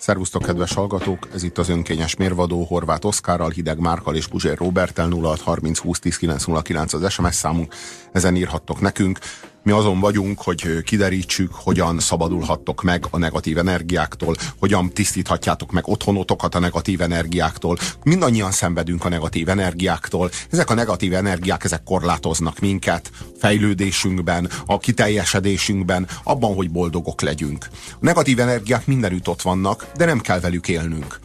Szervusztok, kedves hallgatók! Ez itt az önkényes mérvadó Horváth Oszkárral, Hideg Márkal és Puzsér Robertel 0630 20 10 909 az SMS számunk. Ezen írhattok nekünk. Mi azon vagyunk, hogy kiderítsük, hogyan szabadulhattok meg a negatív energiáktól, hogyan tisztíthatjátok meg otthonotokat a negatív energiáktól. Mindannyian szenvedünk a negatív energiáktól. Ezek a negatív energiák, ezek korlátoznak minket, fejlődésünkben, a kiteljesedésünkben, abban, hogy boldogok legyünk. A negatív energiák mindenütt ott vannak, de nem kell velük élnünk.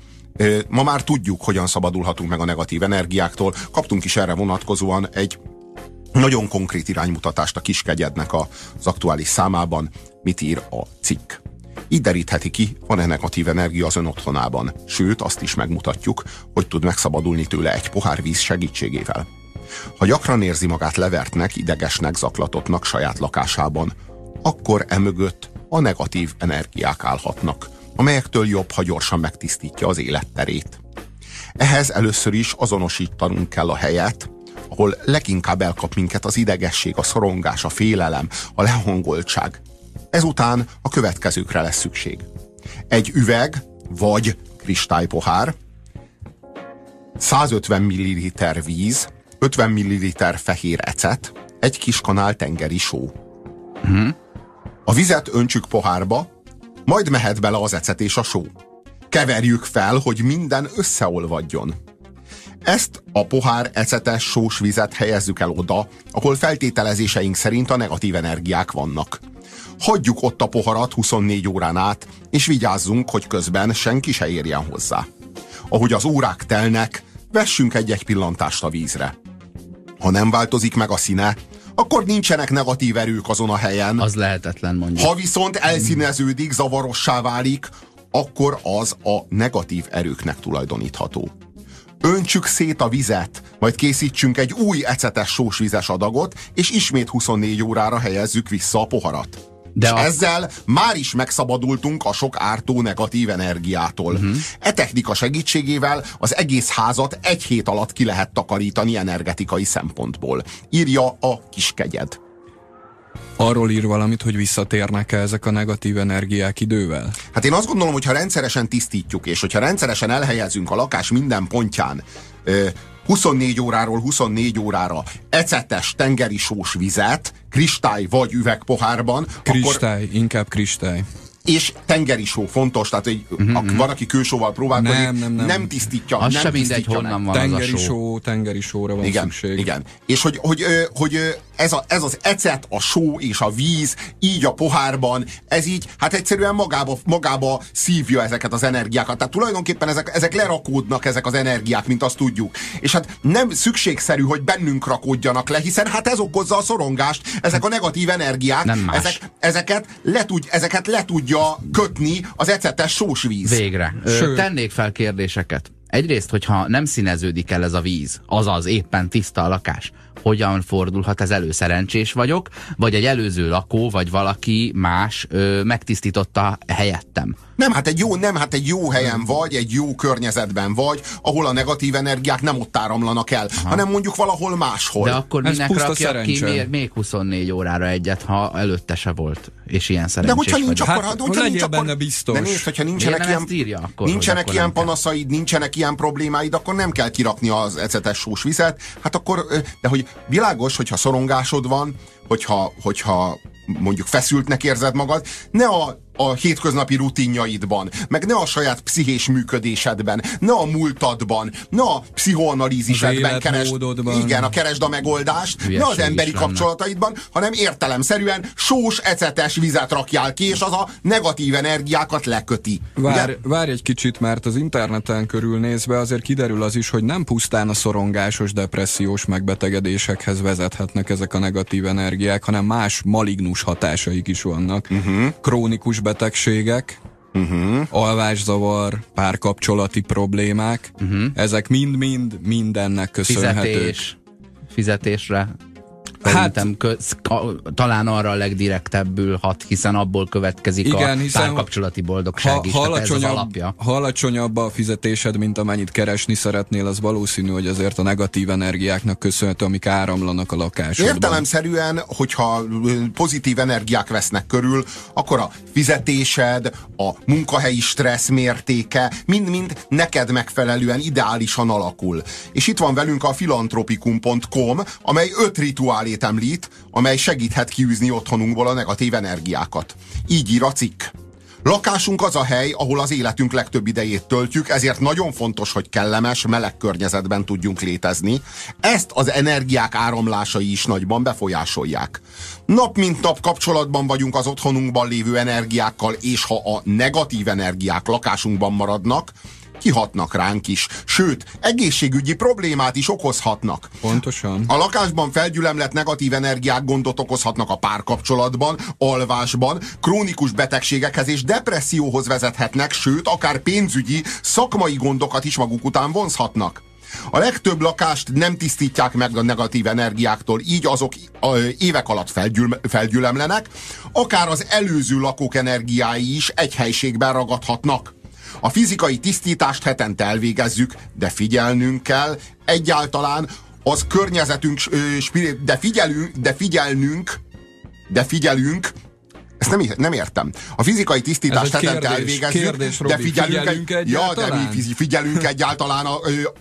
Ma már tudjuk, hogyan szabadulhatunk meg a negatív energiáktól. Kaptunk is erre vonatkozóan egy nagyon konkrét iránymutatást a kiskegyednek az aktuális számában, mit ír a cikk. Így derítheti ki, van-e negatív energia az ön otthonában. Sőt, azt is megmutatjuk, hogy tud megszabadulni tőle egy pohár víz segítségével. Ha gyakran érzi magát levertnek, idegesnek, zaklatottnak saját lakásában, akkor emögött a negatív energiák állhatnak, amelyektől jobb, ha gyorsan megtisztítja az életterét. Ehhez először is azonosítanunk kell a helyet, ahol leginkább elkap minket az idegesség, a szorongás, a félelem, a lehangoltság. Ezután a következőkre lesz szükség. Egy üveg vagy kristálypohár, 150 ml víz, 50 ml fehér ecet, egy kis kanál tengeri só. Uh-huh. A vizet öntsük pohárba, majd mehet bele az ecet és a só. Keverjük fel, hogy minden összeolvadjon. Ezt a pohár ecetes sós vizet helyezzük el oda, ahol feltételezéseink szerint a negatív energiák vannak. Hagyjuk ott a poharat 24 órán át, és vigyázzunk, hogy közben senki se érjen hozzá. Ahogy az órák telnek, vessünk egy-egy pillantást a vízre. Ha nem változik meg a színe, akkor nincsenek negatív erők azon a helyen. Az lehetetlen mondjuk. Ha viszont elszíneződik, zavarossá válik, akkor az a negatív erőknek tulajdonítható. Öntsük szét a vizet, majd készítsünk egy új ecetes sósvizes adagot, és ismét 24 órára helyezzük vissza a poharat. De a... ezzel már is megszabadultunk a sok ártó negatív energiától. Uh-huh. E technika segítségével az egész házat egy hét alatt ki lehet takarítani energetikai szempontból. Írja a kiskegyed. Arról ír valamit, hogy visszatérnek-e ezek a negatív energiák idővel? Hát én azt gondolom, hogy ha rendszeresen tisztítjuk, és hogyha rendszeresen elhelyezünk a lakás minden pontján 24 óráról 24 órára ecetes tengeri sós vizet, kristály vagy üvegpohárban, kristály, akkor... inkább kristály és tengeri só fontos, tehát hogy uh-huh. van, aki kősóval próbálkozik, nem, nem, nem. nem tisztítja, az nem sem mindegy, honnan van tengeri az a só. só. Tengeri sóra van igen, szükség. Igen, és hogy, hogy, hogy ez, a, ez az ecet, a só és a víz, így a pohárban, ez így, hát egyszerűen magába, magába szívja ezeket az energiákat. Tehát tulajdonképpen ezek, ezek lerakódnak, ezek az energiák, mint azt tudjuk. És hát nem szükségszerű, hogy bennünk rakódjanak le, hiszen hát ez okozza a szorongást, ezek a negatív energiák, nem más. ezek, ezeket, le tud, ezeket le tudja kötni az ecetes sós víz. Végre. Sőt. Tennék fel kérdéseket. Egyrészt, hogyha nem színeződik el ez a víz, azaz éppen tiszta a lakás, hogyan fordulhat ez elő? Szerencsés vagyok, vagy egy előző lakó, vagy valaki más ö, megtisztította helyettem? Nem, hát egy jó, nem, hát egy jó helyen vagy, egy jó környezetben vagy, ahol a negatív energiák nem ott áramlanak el, Aha. hanem mondjuk valahol máshol. De akkor Ez minek rakja ki még, még 24 órára egyet, ha előtte se volt, és ilyen szerencsés De hogyha nincs, vagy. akkor, hát, hogyha nincs, akkor, benne biztos. De nézd, hogyha nincsenek ilyen, írja, akkor, nincsenek akkor ilyen panaszaid, nincsenek ilyen problémáid, akkor nem kell kirakni az ecetes sós vizet. Hát akkor, de hogy világos, hogyha szorongásod van, hogyha, hogyha mondjuk feszültnek érzed magad, ne a a hétköznapi rutinjaidban, meg ne a saját pszichés működésedben, ne a múltadban, ne a pszichoanalízisedben keresd, igen, a keresd a megoldást, Hülyeség ne az emberi kapcsolataidban, hanem értelemszerűen sós, ecetes vizet rakjál ki, és az a negatív energiákat leköti. Vár, várj egy kicsit, mert az interneten körülnézve azért kiderül az is, hogy nem pusztán a szorongásos, depressziós megbetegedésekhez vezethetnek ezek a negatív energiák, hanem más malignus hatásaik is vannak. Uh-huh. Krónikus betegségek, uh-huh. alvászavar, párkapcsolati problémák, uh-huh. ezek mind-mind mindennek köszönhetők. Fizetés, fizetésre Szerintem hát, kö, talán arra a legdirektebbül hat, hiszen abból következik igen, a párkapcsolati boldogság ha, is, ha alacsonyabb, ez az alapja. Ha alacsonyabb a fizetésed, mint amennyit keresni szeretnél, az valószínű, hogy azért a negatív energiáknak köszönhető, amik áramlanak a lakásodban. Értelemszerűen, hogyha pozitív energiák vesznek körül, akkor a fizetésed, a munkahelyi stressz mértéke mind-mind neked megfelelően ideálisan alakul. És itt van velünk a filantropikum.com, amely öt rituálét említ, amely segíthet kiűzni otthonunkból a negatív energiákat. Így ír a cikk. Lakásunk az a hely, ahol az életünk legtöbb idejét töltjük, ezért nagyon fontos, hogy kellemes, meleg környezetben tudjunk létezni. Ezt az energiák áramlásai is nagyban befolyásolják. Nap mint nap kapcsolatban vagyunk az otthonunkban lévő energiákkal, és ha a negatív energiák lakásunkban maradnak, kihatnak ránk is, sőt, egészségügyi problémát is okozhatnak. Pontosan. A lakásban felgyülemlett negatív energiák gondot okozhatnak a párkapcsolatban, alvásban, krónikus betegségekhez és depresszióhoz vezethetnek, sőt, akár pénzügyi, szakmai gondokat is maguk után vonzhatnak. A legtöbb lakást nem tisztítják meg a negatív energiáktól, így azok évek alatt felgyül, felgyülemlenek, akár az előző lakók energiái is egy helységben ragadhatnak. A fizikai tisztítást hetente elvégezzük, de figyelnünk kell, egyáltalán az környezetünk, de figyelünk, de figyelnünk, de figyelünk, ezt nem, nem értem. A fizikai tisztítást hetente elvégezzük, kérdés, Robi, de figyelünk, figyelünk egy, ja, de mi figyelünk egyáltalán a,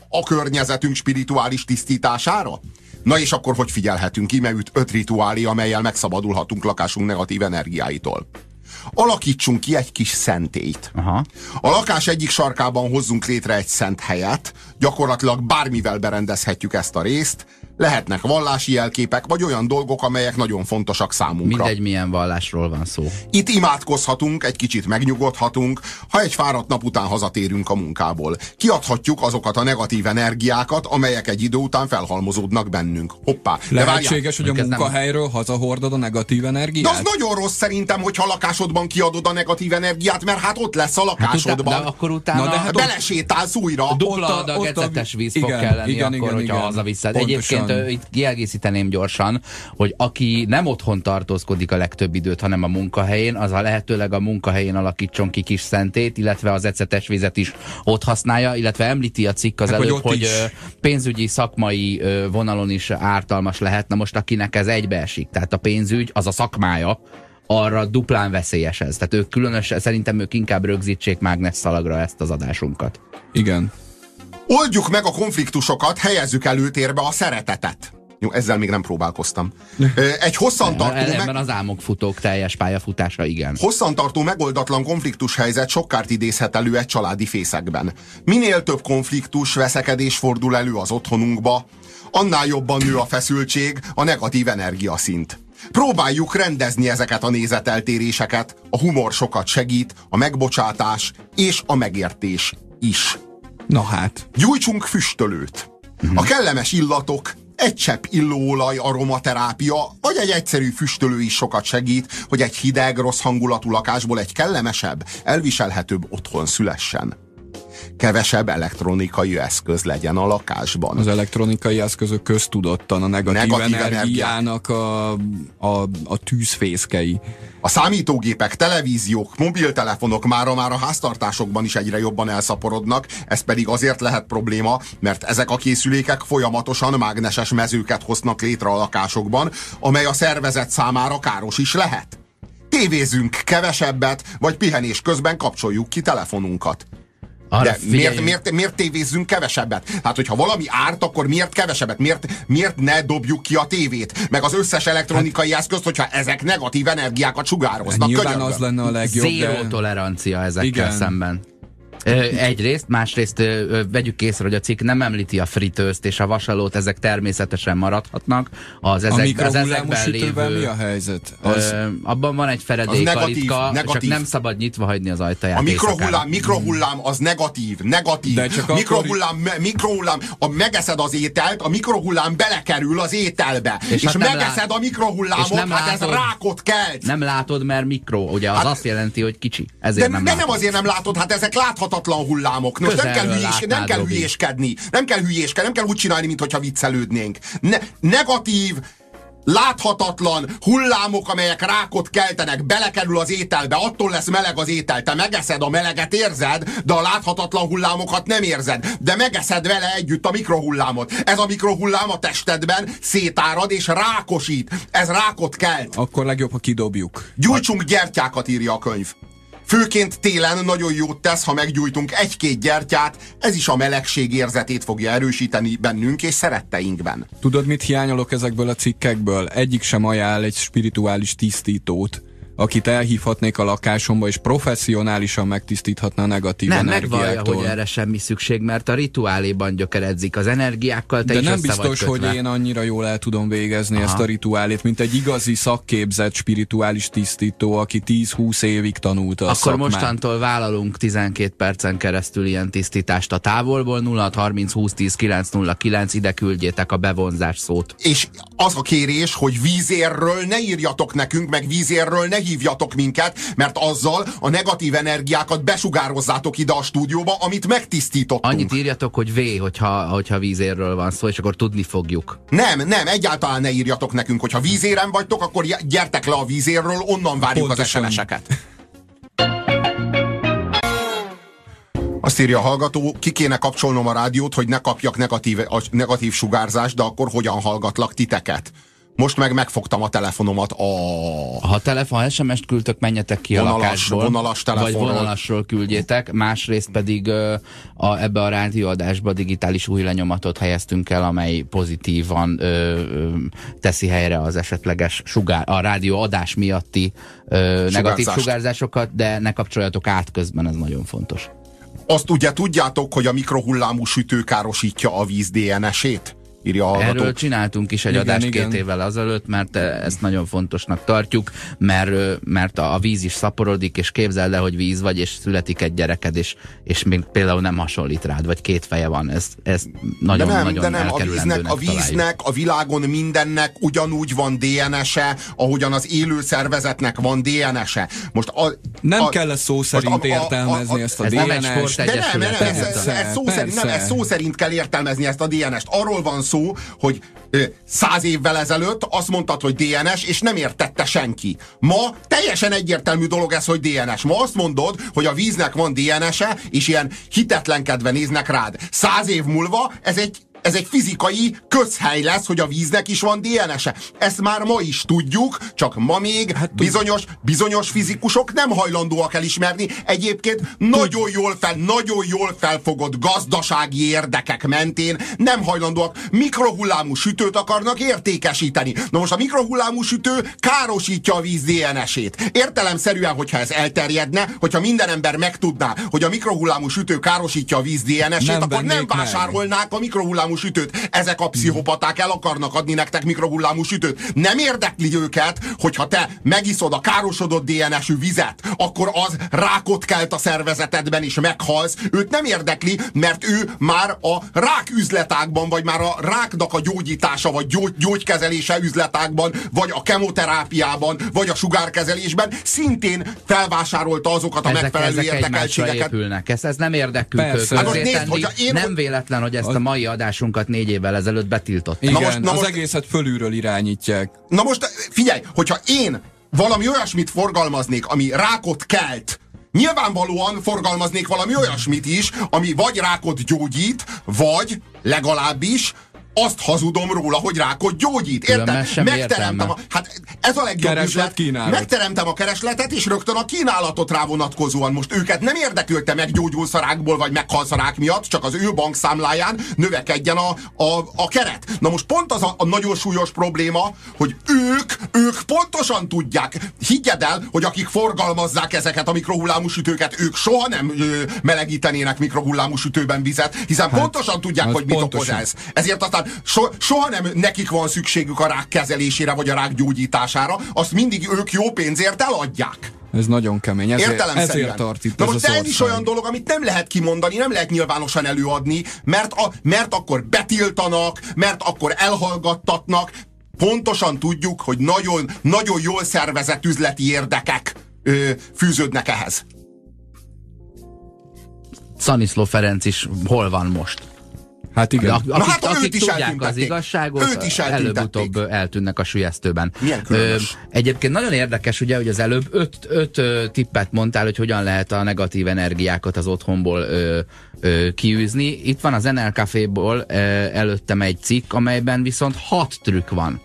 a környezetünk spirituális tisztítására? Na és akkor hogy figyelhetünk? Íme öt rituálé, amelyel megszabadulhatunk lakásunk negatív energiáitól alakítsunk ki egy kis szentélyt. Aha. A lakás egyik sarkában hozzunk létre egy szent helyet, gyakorlatilag bármivel berendezhetjük ezt a részt, Lehetnek vallási jelképek, vagy olyan dolgok, amelyek nagyon fontosak számunkra. Mindegy, milyen vallásról van szó. Itt imádkozhatunk, egy kicsit megnyugodhatunk, ha egy fáradt nap után hazatérünk a munkából. Kiadhatjuk azokat a negatív energiákat, amelyek egy idő után felhalmozódnak bennünk. Hoppá. Lehetséges, hogy a munkahelyről hazahordod a negatív energiát? De az nagyon rossz szerintem, hogyha a lakásodban kiadod a negatív energiát, mert hát ott lesz a lakásodban. Hát utána, de akkor utána... Na, de hát belesétálsz újra. Dupla adag ecetes víz fog kelleni igen, akkor, igen, hogyha igen. hazaviszed. Egyébként Egyébként itt kiegészíteném gyorsan, hogy aki nem otthon tartózkodik a legtöbb időt, hanem a munkahelyén, az a lehetőleg a munkahelyén alakítson ki kis szentét, illetve az ecetes vizet is ott használja, illetve említi a cikk az hát, előbb, hogy, hogy pénzügyi szakmai vonalon is ártalmas lehet. Na most akinek ez egybeesik, tehát a pénzügy az a szakmája, arra duplán veszélyes ez. Tehát ők különösen, szerintem ők inkább rögzítsék mágnesszalagra ezt az adásunkat. Igen. Oldjuk meg a konfliktusokat, helyezzük előtérbe a szeretetet. Jó, ezzel még nem próbálkoztam. Egy hosszantartó... Ebben meg... az álmok futók teljes pályafutása, igen. Hosszantartó megoldatlan konfliktus helyzet sokkárt idézhet elő egy családi fészekben. Minél több konfliktus, veszekedés fordul elő az otthonunkba, annál jobban nő a feszültség, a negatív energiaszint. Próbáljuk rendezni ezeket a nézeteltéréseket, a humor sokat segít, a megbocsátás és a megértés is. Na hát. Gyújtsunk füstölőt. Uh-huh. A kellemes illatok, egy csepp illóolaj aromaterápia, vagy egy egyszerű füstölő is sokat segít, hogy egy hideg, rossz hangulatú lakásból egy kellemesebb, elviselhetőbb otthon szülessen kevesebb elektronikai eszköz legyen a lakásban. Az elektronikai eszközök köztudottan a negatív, negatív energiának a, a, a tűzfészkei. A számítógépek, televíziók, mobiltelefonok mára már a háztartásokban is egyre jobban elszaporodnak, ez pedig azért lehet probléma, mert ezek a készülékek folyamatosan mágneses mezőket hoznak létre a lakásokban, amely a szervezet számára káros is lehet. Tévézünk kevesebbet, vagy pihenés közben kapcsoljuk ki telefonunkat. Arra De miért, miért, miért tévézzünk kevesebbet? Hát, hogyha valami árt, akkor miért kevesebbet? Miért, miért ne dobjuk ki a tévét? Meg az összes elektronikai hát, eszközt, hogyha ezek negatív energiákat sugároznak. Nyilván könyörgöm. az lenne a legjobb. Zéró de... tolerancia ezekkel Igen. szemben. Egyrészt, másrészt vegyük észre, hogy a cikk nem említi a fritőzt és a vasalót, ezek természetesen maradhatnak. Az, ezek, a az ezekben lévő, mi a helyzet? Az, ö, abban van egy feredék negatív, alitka, negatív. csak nem szabad nyitva hagyni az ajtaját. A mikrohullám, mikrohullám az negatív, negatív. De csak mikrohullám, akkor... mikrohullám, a megeszed az ételt, a mikrohullám belekerül az ételbe. És, és hát megeszed lát... a mikrohullámot, és nem hát látod, ez rákot kelt. Nem látod, mert mikro, ugye az hát, azt jelenti, hogy kicsi. Ezért de nem, de nem azért nem látod, hát ezek láthatatlan láthatatlan hullámok. Most nem kell, hülyés, nem kell hülyéskedni. Nem kell hülyéskedni, nem kell úgy csinálni, mintha viccelődnénk. Ne, negatív, láthatatlan hullámok, amelyek rákot keltenek, belekerül az ételbe, attól lesz meleg az étel. Te megeszed a meleget, érzed, de a láthatatlan hullámokat nem érzed. De megeszed vele együtt a mikrohullámot. Ez a mikrohullám a testedben szétárad és rákosít. Ez rákot kelt. Akkor legjobb, ha kidobjuk. Gyújtsunk gyertyákat, írja a könyv. Főként télen nagyon jót tesz, ha meggyújtunk egy-két gyertyát, ez is a melegség érzetét fogja erősíteni bennünk és szeretteinkben. Tudod, mit hiányolok ezekből a cikkekből? Egyik sem ajánl egy spirituális tisztítót akit elhívhatnék a lakásomba, és professzionálisan megtisztíthatna a negatív nem, energiáktól. Nem megvallja, hogy erre semmi szükség, mert a rituáléban gyökeredzik az energiákkal, te De is nem biztos, hogy én annyira jól el tudom végezni Aha. ezt a rituálét, mint egy igazi szakképzett spirituális tisztító, aki 10-20 évig tanulta a Akkor szakmát. mostantól vállalunk 12 percen keresztül ilyen tisztítást a távolból, 0 30 20 10 909, ide küldjétek a bevonzás szót. És az a kérés, hogy vízérről ne írjatok nekünk, meg vízérről ne hívjatok minket, mert azzal a negatív energiákat besugározzátok ide a stúdióba, amit megtisztítottunk. Annyit írjatok, hogy V, hogyha, hogyha vízérről van szó, és akkor tudni fogjuk. Nem, nem, egyáltalán ne írjatok nekünk, hogyha vízéren vagytok, akkor gyertek le a vízérről, onnan várjuk Pontosan. az SMS-eket. Azt írja a hallgató, ki kéne kapcsolnom a rádiót, hogy ne kapjak negatív, negatív sugárzást, de akkor hogyan hallgatlak titeket? Most meg megfogtam a telefonomat a... Ha telefon SMS-t küldtök, menjetek ki vonalas, a lakásból. Vonalas telefonról. Vagy vonalasról küldjétek. Másrészt pedig a, ebbe a rádióadásba digitális új lenyomatot helyeztünk el, amely pozitívan uh, uh, teszi helyre az esetleges sugár, a rádióadás miatti uh, negatív sugárzásokat, de ne kapcsoljatok át közben, ez nagyon fontos. Azt ugye tudjátok, hogy a mikrohullámú sütő károsítja a víz DNS-ét? Írja a hallgató. Erről csináltunk is egy igen, adást igen. két évvel azelőtt, mert ezt nagyon fontosnak tartjuk, mert, mert a víz is szaporodik, és képzeld el, hogy víz vagy, és születik egy gyereked, és, és még például nem hasonlít rád, vagy két feje van. Ez, ez nagyon, de nem, nagyon de nem, a víznek, a víznek, a világon mindennek ugyanúgy van DNS-e, ahogyan az élő szervezetnek van DNS-e. Most a, nem a, kell szó szerint a, értelmezni a, a, ezt a DNS-t. De nem, nem, ez, ez, ez, szó szerint, nem, ez szó szerint kell értelmezni ezt a DNS-t. Arról van szó, szó, hogy száz évvel ezelőtt azt mondtad, hogy DNS, és nem értette senki. Ma teljesen egyértelmű dolog ez, hogy DNS. Ma azt mondod, hogy a víznek van DNS-e, és ilyen hitetlenkedve néznek rád. Száz év múlva ez egy ez egy fizikai közhely lesz, hogy a víznek is van DNS-e. Ezt már ma is tudjuk, csak ma még hát, bizonyos, bizonyos fizikusok nem hajlandóak elismerni. Egyébként nagyon jól, fel, nagyon jól felfogott gazdasági érdekek mentén nem hajlandóak. Mikrohullámú sütőt akarnak értékesíteni. Na most a mikrohullámú sütő károsítja a víz DNS-ét. Értelemszerűen, hogyha ez elterjedne, hogyha minden ember megtudná, hogy a mikrohullámú sütő károsítja a víz DNS-ét, akkor nem vásárolnák meg. a mikrohullámú mikrohullámú sütőt. Ezek a pszichopaták el akarnak adni nektek mikrohullámú sütőt. Nem érdekli őket, hogyha te megiszod a károsodott DNS-ű vizet, akkor az rákot kelt a szervezetedben és meghalsz. Őt nem érdekli, mert ő már a rák üzletákban, vagy már a ráknak a gyógyítása, vagy gyógy, gyógykezelése üzletákban, vagy a kemoterápiában, vagy a sugárkezelésben szintén felvásárolta azokat a ezek, megfelelő ezek érdekeltségeket. Épülnek. Ez, ez nem Persze. Hát nézd, én... Nem véletlen, hogy ezt a mai adást adásunkat négy évvel ezelőtt betiltott. Igen, na most, na az most, egészet fölülről irányítják. Na most figyelj, hogyha én valami olyasmit forgalmaznék, ami rákot kelt, Nyilvánvalóan forgalmaznék valami olyasmit is, ami vagy rákot gyógyít, vagy legalábbis azt hazudom róla, hogy rákot gyógyít. Érted? Megteremtem a, hát ez a legjobb Kereslet, üzlet. Megteremtem a keresletet, és rögtön a kínálatot rá vonatkozóan. Most őket nem érdekelte meggyógyulsz a rákból, vagy meghalsz a rák miatt, csak az ő bankszámláján növekedjen a, a, a keret. Na most pont az a, a nagyon súlyos probléma, hogy ők, ők pontosan tudják. Higgyed el, hogy akik forgalmazzák ezeket a mikrohullámú sütőket, ők soha nem ö, melegítenének mikrohullámú sütőben vizet, hiszen hát, pontosan tudják, hogy mit okoz ez. Ezért aztán so, soha nem nekik van szükségük a rák kezelésére, vagy a rák gyógyítására, azt mindig ők jó pénzért eladják. Ez nagyon kemény. Ezért, ezért tart itt Na most ez is olyan dolog, amit nem lehet kimondani, nem lehet nyilvánosan előadni, mert, a, mert akkor betiltanak, mert akkor elhallgattatnak. Pontosan tudjuk, hogy nagyon, nagyon jól szervezett üzleti érdekek ö, fűződnek ehhez. Szaniszló Ferenc is hol van most? Hát igen. Akik, Na hát őt akik is tudják az igazságot, Őt is előbb-utóbb eltűnnek a sülyeztőben. Különös. egyébként nagyon érdekes, ugye, hogy az előbb öt, öt ö, tippet mondtál, hogy hogyan lehet a negatív energiákat az otthonból ö, ö, kiűzni. Itt van az NL Caféból ö, előttem egy cikk, amelyben viszont hat trükk van.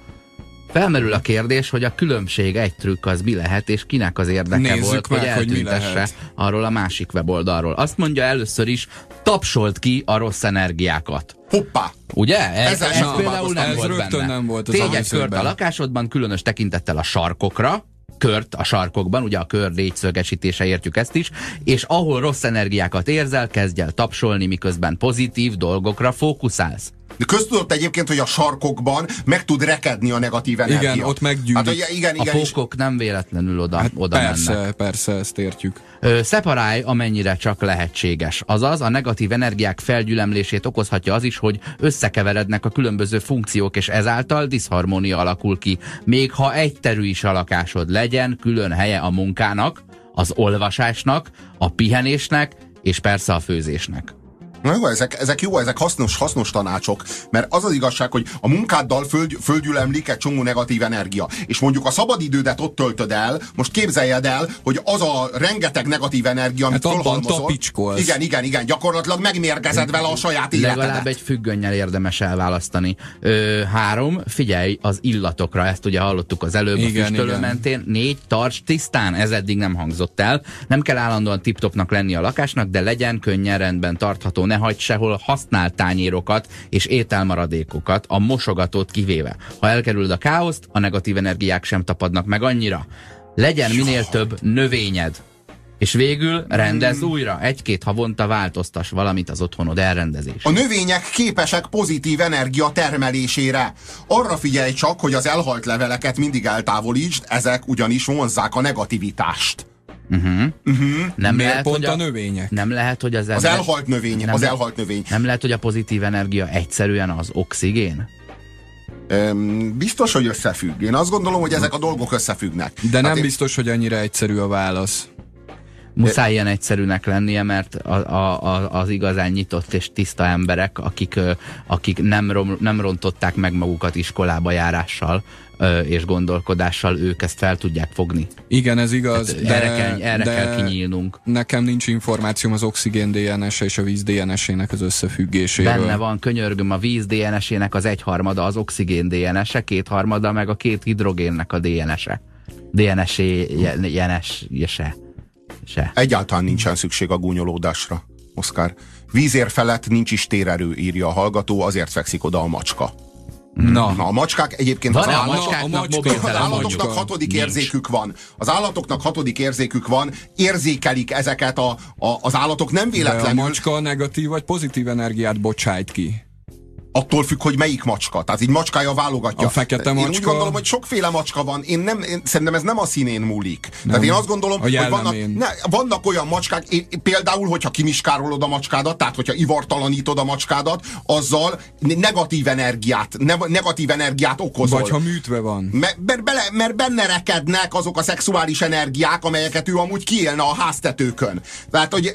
Felmerül a kérdés, hogy a különbség egy trükk az mi lehet, és kinek az érdeke Nézzük volt, meg, hogy hogy eltüntesse lehet. arról a másik weboldalról. Azt mondja először is, tapsolt ki a rossz energiákat. Hoppá! Ugye? Ez, ez sem például nem ez volt rögtön benne. nem volt az Tégy egy kört a lakásodban, különös tekintettel a sarkokra, kört a sarkokban, ugye a kör négyszögesítése értjük ezt is, és ahol rossz energiákat érzel, kezdj el tapsolni, miközben pozitív dolgokra fókuszálsz. De köztudott egyébként, hogy a sarkokban meg tud rekedni a negatív energia. Igen, ott meggyűlik. Hát, igen, A igen, és fókok nem véletlenül oda, Hát oda persze, mennek. persze, ezt értjük. Ö, szeparálj, amennyire csak lehetséges. Azaz, a negatív energiák felgyülemlését okozhatja az is, hogy összekeverednek a különböző funkciók, és ezáltal diszharmónia alakul ki. Még ha egyterű is a lakásod legyen, külön helye a munkának, az olvasásnak, a pihenésnek, és persze a főzésnek. Na jó, ezek, ezek jó, ezek hasznos, hasznos tanácsok, mert az az igazság, hogy a munkáddal föld, földgyülemlik egy csomó negatív energia, és mondjuk a szabadidődet ott töltöd el, most képzeljed el, hogy az a rengeteg negatív energia, amit Hát abban fölhalmozol, igen, igen, igen, gyakorlatilag megmérgezed vele a saját életedet. Legalább egy függönnyel érdemes elválasztani. Ö, három, figyelj az illatokra, ezt ugye hallottuk az előbb Igen, a füstölő igen. mentén. Négy, tarts tisztán, ez eddig nem hangzott el. Nem kell állandóan tiptopnak lenni a lakásnak, de legyen könnyen rendben tartható. Ne hagyd sehol használt tányérokat és ételmaradékokat, a mosogatót kivéve. Ha elkerüled a káoszt, a negatív energiák sem tapadnak meg annyira. Legyen minél több növényed. És végül rendezz újra. Egy-két havonta változtass valamit az otthonod elrendezés. A növények képesek pozitív energia termelésére. Arra figyelj csak, hogy az elhalt leveleket mindig eltávolítsd, ezek ugyanis vonzzák a negativitást. Nem Miért lehet, pont hogy a növények? Nem lehet, hogy az, Az ember- elhalt növény, nem az elhalt növény. Nem lehet, hogy a pozitív energia egyszerűen az oxigén? Öm, biztos, hogy összefügg. Én azt gondolom, hogy ezek a dolgok összefüggnek. De nem Hát én- biztos, hogy ennyire egyszerű a válasz. Muszáj ilyen egyszerűnek lennie, mert a, a, a, az igazán nyitott és tiszta emberek, akik, akik nem, rom, nem rontották meg magukat iskolába járással és gondolkodással, ők ezt fel tudják fogni. Igen, ez igaz, Hát de, erre kell, erre de kell kinyílnunk. nekem nincs információm az oxigén DNS-e és a víz DNS-ének az összefüggéséről. Benne van, könyörgöm, a víz DNS-ének az egyharmada az oxigén DNS-e, kétharmada meg a két hidrogénnek a DNS-e. DNS-e. Se. Egyáltalán nincsen szükség a gúnyolódásra, Oszkár. Vízér felett nincs is térerő, írja a hallgató, azért fekszik oda a macska. Na, Na, a macskák egyébként Van-e az a állat, macskáknak a macska- az állatoknak mondjuk. hatodik Nincs. érzékük van. Az állatoknak hatodik érzékük van, érzékelik ezeket a, a az állatok nem de a véletlenül, macska negatív vagy pozitív energiát bocsájt ki. Attól függ, hogy melyik macska. Tehát így macskája válogatja. A fekete Én úgy macska- gondolom, hogy sokféle macska van. Én nem, én, szerintem ez nem a színén múlik. Nem. Tehát én azt gondolom, A hogy vannak, ne, vannak olyan macskák, én, például, hogyha kimiskárolod a macskádat, tehát hogyha ivartalanítod a macskádat, azzal negatív energiát, ne, negatív energiát okozol. Vagy ha műtve van. Mert, mert, bele, mert benne rekednek azok a szexuális energiák, amelyeket ő amúgy kiélne a háztetőkön. Tehát, hogy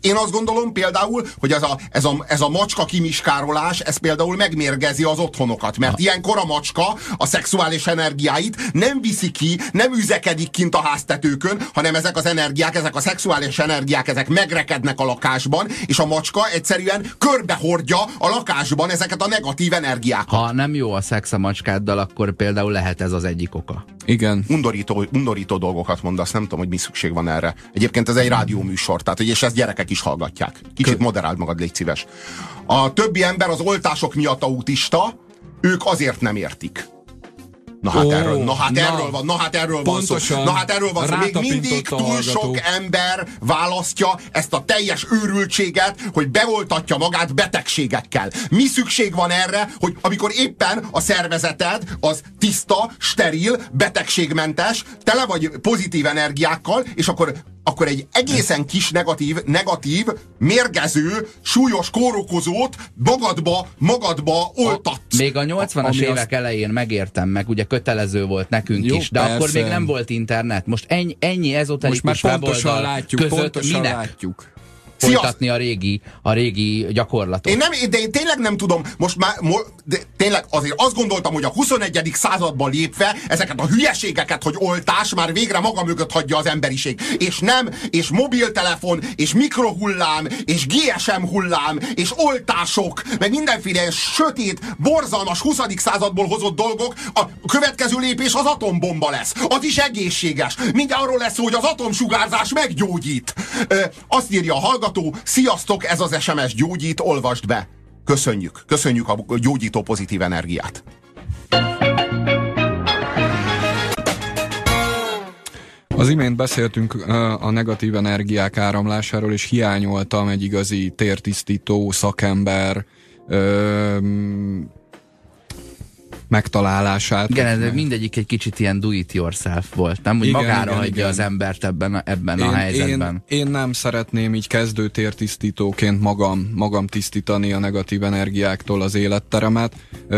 én azt gondolom például, hogy ez a, ez a, ez a macska kimiskárolás, ez például megmérgezi az otthonokat, mert ilyenkor a macska a szexuális energiáit nem viszi ki, nem üzekedik kint a háztetőkön, hanem ezek az energiák, ezek a szexuális energiák, ezek megrekednek a lakásban, és a macska egyszerűen körbehordja a lakásban ezeket a negatív energiákat. Ha nem jó a szex a macskáddal, akkor például lehet ez az egyik oka. Igen. undorító, undorító dolgokat mondasz, nem tudom, hogy mi szükség van erre. Egyébként ez egy rádióműsor, tehát hogy és ezt gyerekek is hallgatják. Kicsit moderáld magad, légy szíves. A többi ember az oltások miatt autista, ők azért nem értik. Na hát, Ó, erről, na hát na, erről van, na hát erről van szó. Na hát erről van szó. Még mindig túl sok ember választja ezt a teljes őrültséget, hogy beoltatja magát betegségekkel. Mi szükség van erre, hogy amikor éppen a szervezeted az tiszta, steril, betegségmentes, tele vagy pozitív energiákkal, és akkor akkor egy egészen kis negatív, negatív, mérgező, súlyos kórokozót magadba, magadba oltat. Még a 80-as ami évek azt- elején megértem meg, ugye kötelező volt nekünk Jó, is, de akkor persze. még nem volt internet. Most ennyi, ennyi Most ezoterikus már pontosan látjuk, között pontosan minek? látjuk. Folytatni a régi, a régi gyakorlatot. Én nem, de én tényleg nem tudom, most már, mo, de tényleg azért azt gondoltam, hogy a 21. században lépve ezeket a hülyeségeket, hogy oltás már végre maga mögött hagyja az emberiség. És nem, és mobiltelefon, és mikrohullám, és GSM hullám, és oltások, meg mindenféle sötét, borzalmas 20. századból hozott dolgok, a következő lépés az atombomba lesz. Az is egészséges. Mindjárt arról lesz, hogy az atomsugárzás meggyógyít. Ö, azt írja a hallgató, sziasztok, ez az SMS gyógyít, olvasd be. Köszönjük. Köszönjük a gyógyító pozitív energiát. Az imént beszéltünk a negatív energiák áramlásáról, és hiányoltam egy igazi tértisztító szakember megtalálását. Igen, de mindegyik egy kicsit ilyen do it yourself volt, nem? Hogy igen, magára igen, hagyja igen. az embert ebben a, ebben én, a helyzetben. Én, én nem szeretném így kezdőtértisztítóként magam, magam tisztítani a negatív energiáktól az életteremet.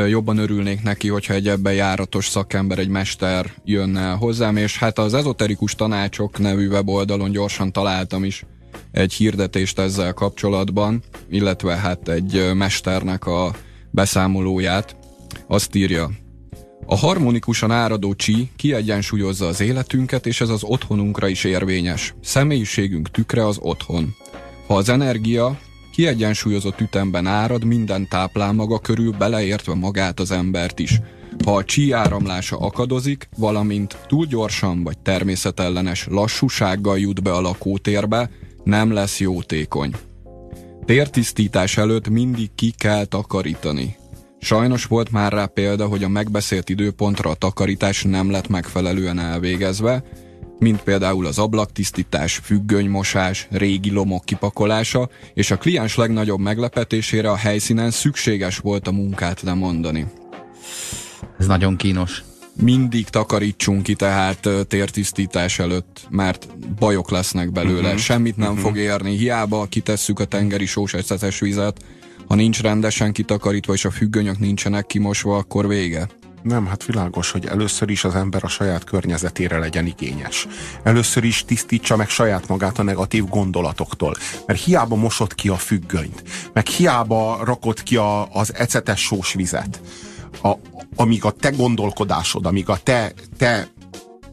Jobban örülnék neki, hogyha egy ebben járatos szakember, egy mester jönne hozzám, és hát az ezoterikus tanácsok nevű weboldalon gyorsan találtam is egy hirdetést ezzel kapcsolatban, illetve hát egy mesternek a beszámolóját, azt írja, a harmonikusan áradó csi kiegyensúlyozza az életünket, és ez az otthonunkra is érvényes. Személyiségünk tükre az otthon. Ha az energia kiegyensúlyozott ütemben árad, minden táplál maga körül, beleértve magát az embert is. Ha a csí áramlása akadozik, valamint túl gyorsan vagy természetellenes lassúsággal jut be a lakótérbe, nem lesz jótékony. Tértisztítás előtt mindig ki kell takarítani. Sajnos volt már rá példa, hogy a megbeszélt időpontra a takarítás nem lett megfelelően elvégezve, mint például az ablaktisztítás, függönymosás, régi lomok kipakolása, és a kliens legnagyobb meglepetésére a helyszínen szükséges volt a munkát lemondani. Ez nagyon kínos. Mindig takarítsunk ki tehát tértisztítás előtt, mert bajok lesznek belőle. Uh-huh. Semmit nem uh-huh. fog érni. Hiába kitesszük a tengeri sós vizet, ha nincs rendesen kitakarítva és a függönyök nincsenek kimosva, akkor vége. Nem, hát világos, hogy először is az ember a saját környezetére legyen igényes. Először is tisztítsa meg saját magát a negatív gondolatoktól. Mert hiába mosott ki a függönyt, meg hiába rakott ki a, az ecetes sós vizet. A, amíg a te gondolkodásod, amíg a te, te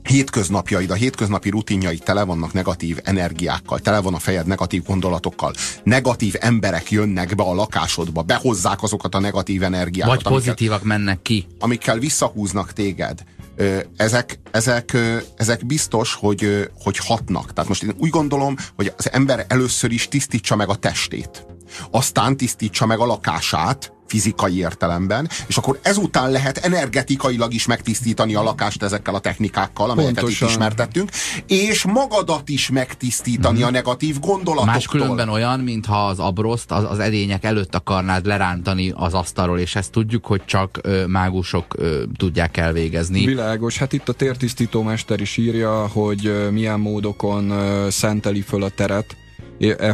hétköznapjaid, a hétköznapi rutinjaid tele vannak negatív energiákkal, tele van a fejed negatív gondolatokkal. Negatív emberek jönnek be a lakásodba, behozzák azokat a negatív energiákat. Vagy pozitívak amikkel, mennek ki. Amikkel visszahúznak téged. Ezek, ezek, ezek biztos, hogy, hogy hatnak. Tehát most én úgy gondolom, hogy az ember először is tisztítsa meg a testét. Aztán tisztítsa meg a lakását, fizikai értelemben, és akkor ezután lehet energetikailag is megtisztítani a lakást ezekkel a technikákkal, amelyeket Pontosan. itt ismertettünk, és magadat is megtisztítani hmm. a negatív gondolatoktól. Máskülönben olyan, mintha az abroszt az, az edények előtt akarnád lerántani az asztalról, és ezt tudjuk, hogy csak ö, mágusok ö, tudják elvégezni. Világos, hát itt a tértisztító mester is írja, hogy ö, milyen módokon ö, szenteli föl a teret,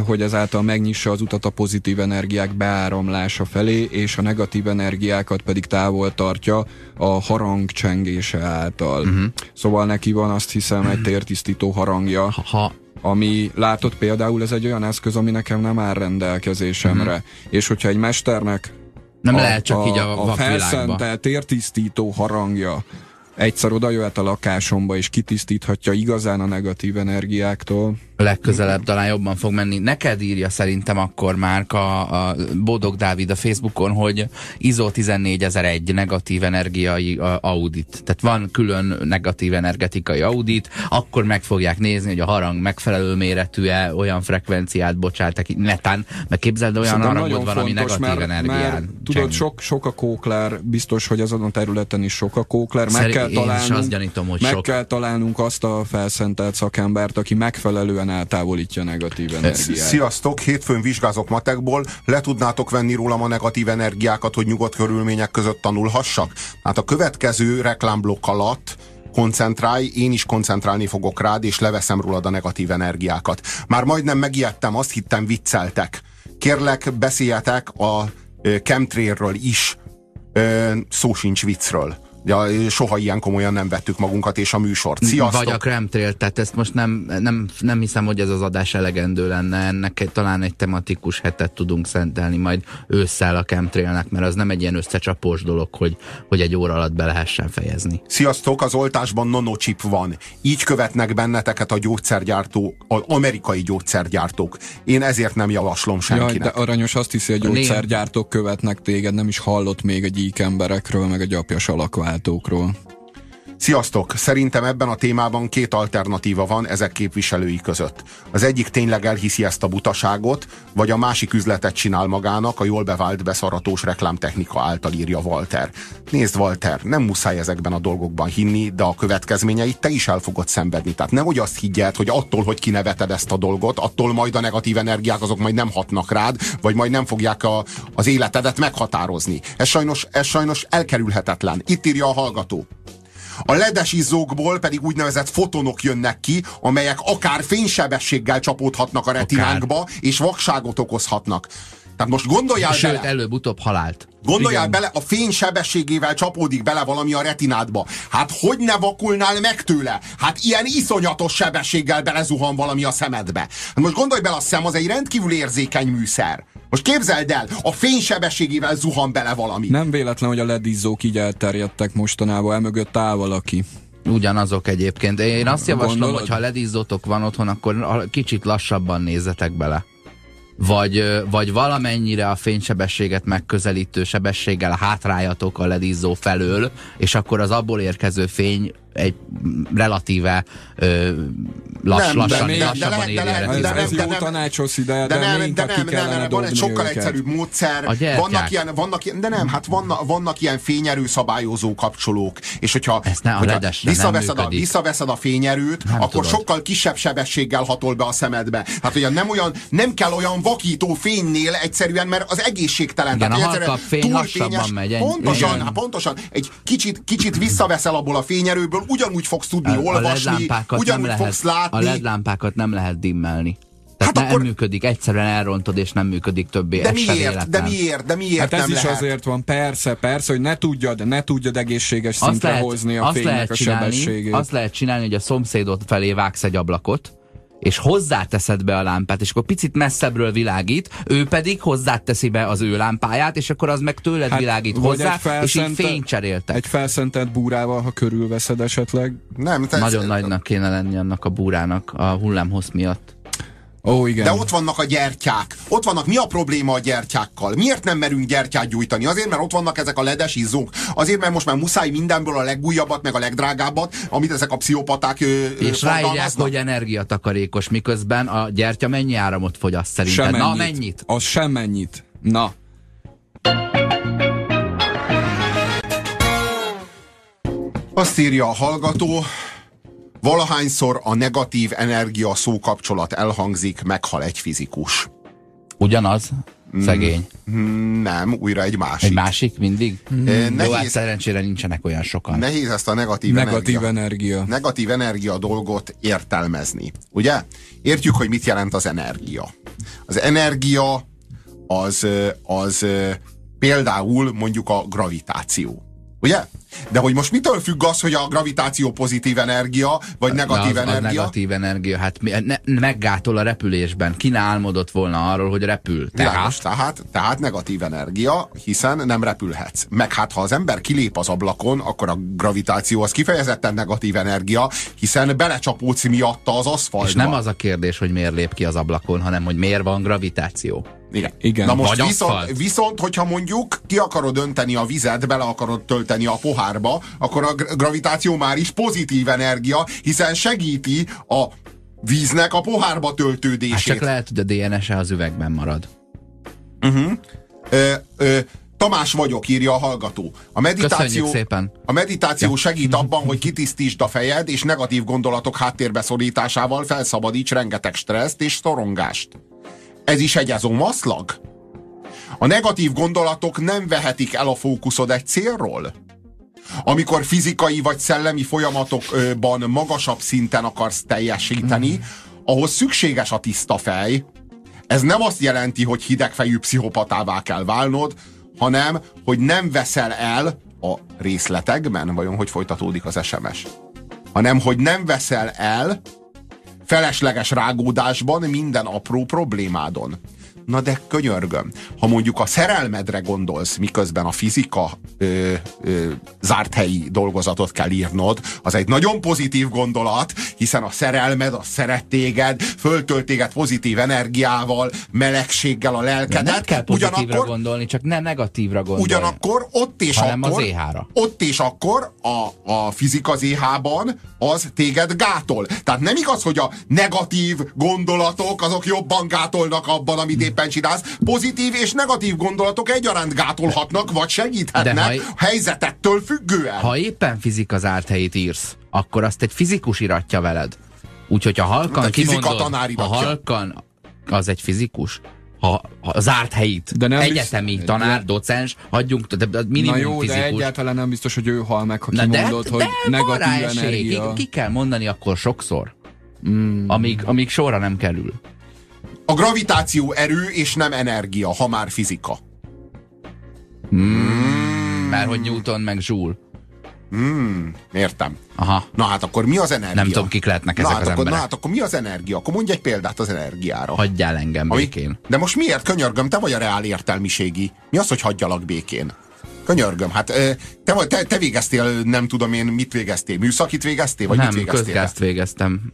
hogy ezáltal megnyissa az utat a pozitív energiák beáramlása felé, és a negatív energiákat pedig távol tartja a harang csengése által. Uh-huh. Szóval neki van azt hiszem egy tértisztító harangja. Ha, ami látott például, ez egy olyan eszköz, ami nekem nem áll rendelkezésemre. Uh-huh. És hogyha egy mesternek nem a, lehet csak a, így a, a felszentelt tértisztító harangja egyszer oda jöhet a lakásomba, és kitisztíthatja igazán a negatív energiáktól, legközelebb talán jobban fog menni. Neked írja szerintem akkor már a, a Bodog Dávid a Facebookon, hogy ISO 14001 negatív energiai audit. Tehát van külön negatív energetikai audit, akkor meg fogják nézni, hogy a harang megfelelő méretű-e, olyan frekvenciát bocsátok ki, netán, mert képzeld, olyan Szerintem harangod van, ami negatív mert, energián. Mert, tudod, sok, sok a kókler, biztos, hogy azon a területen is sok a kókler. Meg, kell találnunk, gyanítom, meg sok. kell találnunk azt a felszentelt szakembert, aki megfelelően egyszerűen eltávolítja a negatív energiát. Sziasztok, hétfőn vizsgázok matekból, le tudnátok venni rólam a negatív energiákat, hogy nyugodt körülmények között tanulhassak? Hát a következő reklámblokk alatt koncentrálj, én is koncentrálni fogok rád, és leveszem rólad a negatív energiákat. Már majdnem megijedtem, azt hittem vicceltek. Kérlek, beszéljetek a chemtrailről is, szó sincs viccről Ja, soha ilyen komolyan nem vettük magunkat és a műsort. Sziasztok! Vagy a kremtrél, tehát ezt most nem, nem, nem hiszem, hogy ez az adás elegendő lenne. Ennek egy, talán egy tematikus hetet tudunk szentelni majd ősszel a chemtrailnek, mert az nem egy ilyen összecsapós dolog, hogy, hogy egy óra alatt be lehessen fejezni. Sziasztok, az oltásban nanochip van. Így követnek benneteket a gyógyszergyártó, az amerikai gyógyszergyártók. Én ezért nem javaslom senkinek. Jaj, de aranyos azt hiszi, hogy a gyógyszergyártók követnek téged, nem is hallott még a gyík emberekről, meg a gyapjas alakvál váltókról. Sziasztok! Szerintem ebben a témában két alternatíva van ezek képviselői között. Az egyik tényleg elhiszi ezt a butaságot, vagy a másik üzletet csinál magának a jól bevált beszaratós reklámtechnika által írja Walter. Nézd Walter, nem muszáj ezekben a dolgokban hinni, de a következményeit te is el fogod szenvedni. Tehát nehogy azt higgyed, hogy attól, hogy kineveted ezt a dolgot, attól majd a negatív energiák azok majd nem hatnak rád, vagy majd nem fogják a, az életedet meghatározni. Ez sajnos, ez sajnos elkerülhetetlen. Itt írja a hallgató. A ledes izzókból pedig úgynevezett fotonok jönnek ki, amelyek akár fénysebességgel csapódhatnak a retinánkba, akár. és vakságot okozhatnak. Tehát most gondoljál Sőt, bele. előbb-utóbb halált. Gondoljál Igen. bele, a fény sebességével csapódik bele valami a retinádba. Hát hogy ne vakulnál meg tőle? Hát ilyen iszonyatos sebességgel belezuhan valami a szemedbe. Hát most gondolj bele, a szem az egy rendkívül érzékeny műszer. Most képzeld el, a fény sebességével zuhan bele valami. Nem véletlen, hogy a ledizzók így elterjedtek mostanában, emögött áll valaki. Ugyanazok egyébként. Én azt javaslom, hogy ha ledizzótok van otthon, akkor kicsit lassabban nézzetek bele vagy, vagy valamennyire a fénysebességet megközelítő sebességgel hátráljatok a ledizzó felől, és akkor az abból érkező fény egy relatíve ö, lass, nem, lassan, de lassabban de, de, de, de, ez, ez jó tanácsos ide, de, de nem, de nem, nem, nem, van egy sokkal őket. egyszerűbb módszer, vannak ilyen, vannak ilyen, de nem, hát vannak, vannak ilyen fényerő szabályozó kapcsolók, és hogyha, Ezt ne, hogyha visszaveszed, a, visszaveszed a fényerőt, nem akkor tudod. sokkal kisebb sebességgel hatol be a szemedbe. Hát ugye nem olyan, nem kell olyan vakító fénynél egyszerűen, mert az egészségtelen. Igen, Tehát, a fény lassabban megy. Pontosan, pontosan. Egy kicsit, kicsit visszaveszel abból a fényerőből, ugyanúgy fogsz tudni a, olvasni, a ugyanúgy lehet, fogsz látni. A LED lámpákat nem lehet dimmelni. Tehát hát nem akkor... működik, egyszerűen elrontod, és nem működik többé. De miért? De miért? De miért hát ez nem is lehet? azért van, persze, persze, hogy ne tudjad, ne tudjad egészséges azt szintre lehet, hozni a fénynek a csinálni, sebességét. Azt lehet csinálni, hogy a szomszédot felé vágsz egy ablakot, és hozzáteszed be a lámpát, és akkor picit messzebbről világít, ő pedig hozzáteszi be az ő lámpáját, és akkor az meg tőled hát, világít hozzá, és így fényt cseréltek. Egy felszentelt búrával, ha körülveszed esetleg. Nem, Nagyon nagynak kéne lenni annak a búrának a hullámhossz miatt. Ó, igen. De ott vannak a gyertyák. Ott vannak. Mi a probléma a gyertyákkal? Miért nem merünk gyertyát gyújtani? Azért, mert ott vannak ezek a ledes izzók. Azért, mert most már muszáj mindenből a legújabbat, meg a legdrágábbat, amit ezek a pszichopaták ö, És ráírják, hogy energiatakarékos, miközben a gyertya mennyi áramot fogyaszt szerinted? Sem Na, mennyit? Az sem mennyit. Na. Azt írja a hallgató, Valahányszor a negatív energia szókapcsolat elhangzik, meghal egy fizikus. Ugyanaz? Szegény. Mm, nem, újra egy másik. Egy másik mindig? Mm. Nehéz, Jó, hát szerencsére nincsenek olyan sokan. Nehéz ezt a negatív, negatív energia, energia. Negatív energia dolgot értelmezni. Ugye? Értjük, hogy mit jelent az energia. Az energia az, az például mondjuk a gravitáció. Ugye? De hogy most mitől függ az, hogy a gravitáció pozitív energia, vagy negatív az, energia? Az negatív energia, hát ne, meggátol a repülésben. Ki ne álmodott volna arról, hogy repül? Tehát? tehát, tehát negatív energia, hiszen nem repülhetsz. Meg hát, ha az ember kilép az ablakon, akkor a gravitáció az kifejezetten negatív energia, hiszen belecsapódsz miatta az aszfaltba. És nem az a kérdés, hogy miért lép ki az ablakon, hanem hogy miért van gravitáció. Igen. Igen. Na most viszont, viszont, hogyha mondjuk ki akarod önteni a vizet, bele akarod tölteni a pohárba, akkor a gravitáció már is pozitív energia, hiszen segíti a víznek a pohárba töltődését. Hát csak lehet, hogy a DNS-e az üvegben marad. Uh-huh. Ö, ö, Tamás vagyok, írja a hallgató. A meditáció, szépen. A meditáció ja. segít abban, hogy kitisztítsd a fejed, és negatív gondolatok háttérbe szorításával felszabadíts rengeteg stresszt és szorongást. Ez is egy ezomaszlag? A negatív gondolatok nem vehetik el a fókuszod egy célról? Amikor fizikai vagy szellemi folyamatokban magasabb szinten akarsz teljesíteni, ahhoz szükséges a tiszta fej. Ez nem azt jelenti, hogy hidegfejű pszichopatává kell válnod, hanem, hogy nem veszel el a részletekben, vajon hogy folytatódik az SMS, hanem hogy nem veszel el felesleges rágódásban minden apró problémádon. Na de könyörgöm, ha mondjuk a szerelmedre gondolsz, miközben a fizika ö, ö, zárt helyi dolgozatot kell írnod, az egy nagyon pozitív gondolat, hiszen a szerelmed, a szeret téged, föltölt téged pozitív energiával, melegséggel a lelkedet. Nem kell pozitívra ugyanakkor, gondolni, csak ne negatívra gondolni. Ugyanakkor ott és hanem akkor, az EH-ra. ott és akkor a, a fizika az EH-ban az téged gátol. Tehát nem igaz, hogy a negatív gondolatok azok jobban gátolnak abban, amit éppen csinálsz. Pozitív és negatív gondolatok egyaránt gátolhatnak, vagy segíthetnek ha, helyzetettől függően. Ha éppen fizika zárt helyét írsz, akkor azt egy fizikus iratja veled. Úgyhogy ha halkan De kimondod, iratja. halkan, az egy fizikus. Ha, ha zárt helyit, De nem egyetemi bizt- tanár, de- docens, hagyjunk, de, de minimum Na jó, fizikus. de egyáltalán nem biztos, hogy ő hal meg, ha Na de, kimondod, de hogy rá negatív energia. Ki, ki kell mondani akkor sokszor, mm. amíg, amíg sorra nem kerül. A gravitáció erő és nem energia, ha már fizika. Mert hogy Newton meg Joule. Hmm, értem. Aha. Na hát akkor mi az energia? Nem tudom, kik lehetnek na ezek hát az akkor, emberek. Na hát akkor mi az energia? Akkor mondj egy példát az energiára. Hagyjál engem Ami- békén. De most miért, könyörgöm, te vagy a reál értelmiségi. Mi az, hogy hagyjalak békén? Könyörgöm, hát ö, te, te, te végeztél, nem tudom én, mit végeztél? Műszakit végeztél? Vagy mit Nem, végeztél? közgázt végeztem.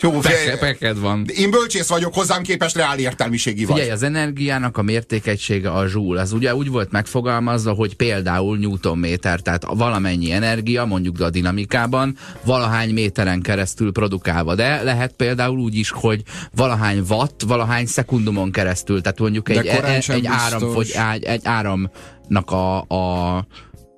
Jó, Peke, peked van. én bölcsész vagyok, hozzám képest reál értelmiségi vagy. Figyelj, az energiának a mértékegysége a zsúl. Ez ugye úgy volt megfogalmazva, hogy például newtonméter, tehát valamennyi energia, mondjuk a dinamikában, valahány méteren keresztül produkálva. De lehet például úgy is, hogy valahány watt, valahány szekundumon keresztül. Tehát mondjuk egy, egy, sem egy, áram, biztos. vagy egy, egy áramnak a, a,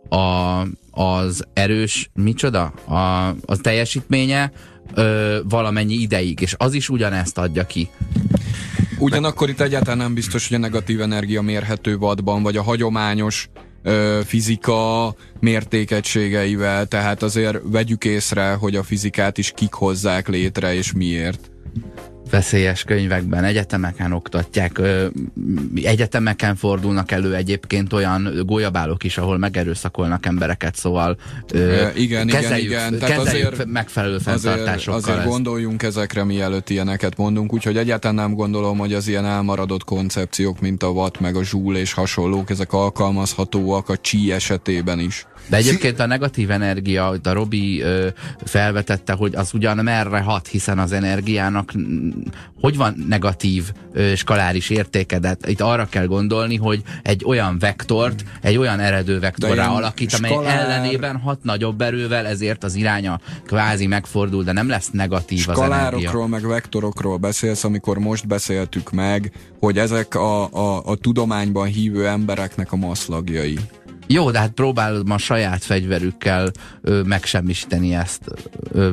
a, az erős, micsoda? A, a teljesítménye ö, valamennyi ideig, és az is ugyanezt adja ki. Ugyanakkor itt egyáltalán nem biztos, hogy a negatív energia mérhető wattban, vagy a hagyományos ö, fizika mértékegységeivel, tehát azért vegyük észre, hogy a fizikát is kik hozzák létre, és miért. Veszélyes könyvekben, egyetemeken oktatják, ö, egyetemeken fordulnak elő egyébként olyan gólyabálok is, ahol megerőszakolnak embereket, szóval ö, Ö, igen, igen, kezeljük, igen, tehát kezeljük azért- megfelelő Azért, fenntartásokkal azért ezt. gondoljunk ezekre, mielőtt ilyeneket mondunk, úgyhogy egyáltalán nem gondolom, hogy az ilyen elmaradott koncepciók, mint a watt, meg a zsúl és hasonlók, ezek alkalmazhatóak a csí esetében is. De egyébként a negatív energia, a Robi ö, felvetette, hogy az ugyan merre hat, hiszen az energiának hogy van negatív ö, skaláris értéke, de itt arra kell gondolni, hogy egy olyan vektort, egy olyan eredő vektorra alakít, amely skalár- ellenében hat nagyobb erővel, ezért az iránya kvázi megfordul, de nem lesz negatív az energia. Skalárokról, meg vektorokról beszélsz, amikor most beszéltük meg, hogy ezek a, a, a tudományban hívő embereknek a maszlagjai. Jó, de hát próbálod ma saját fegyverükkel ö, megsemmisíteni ezt, ö,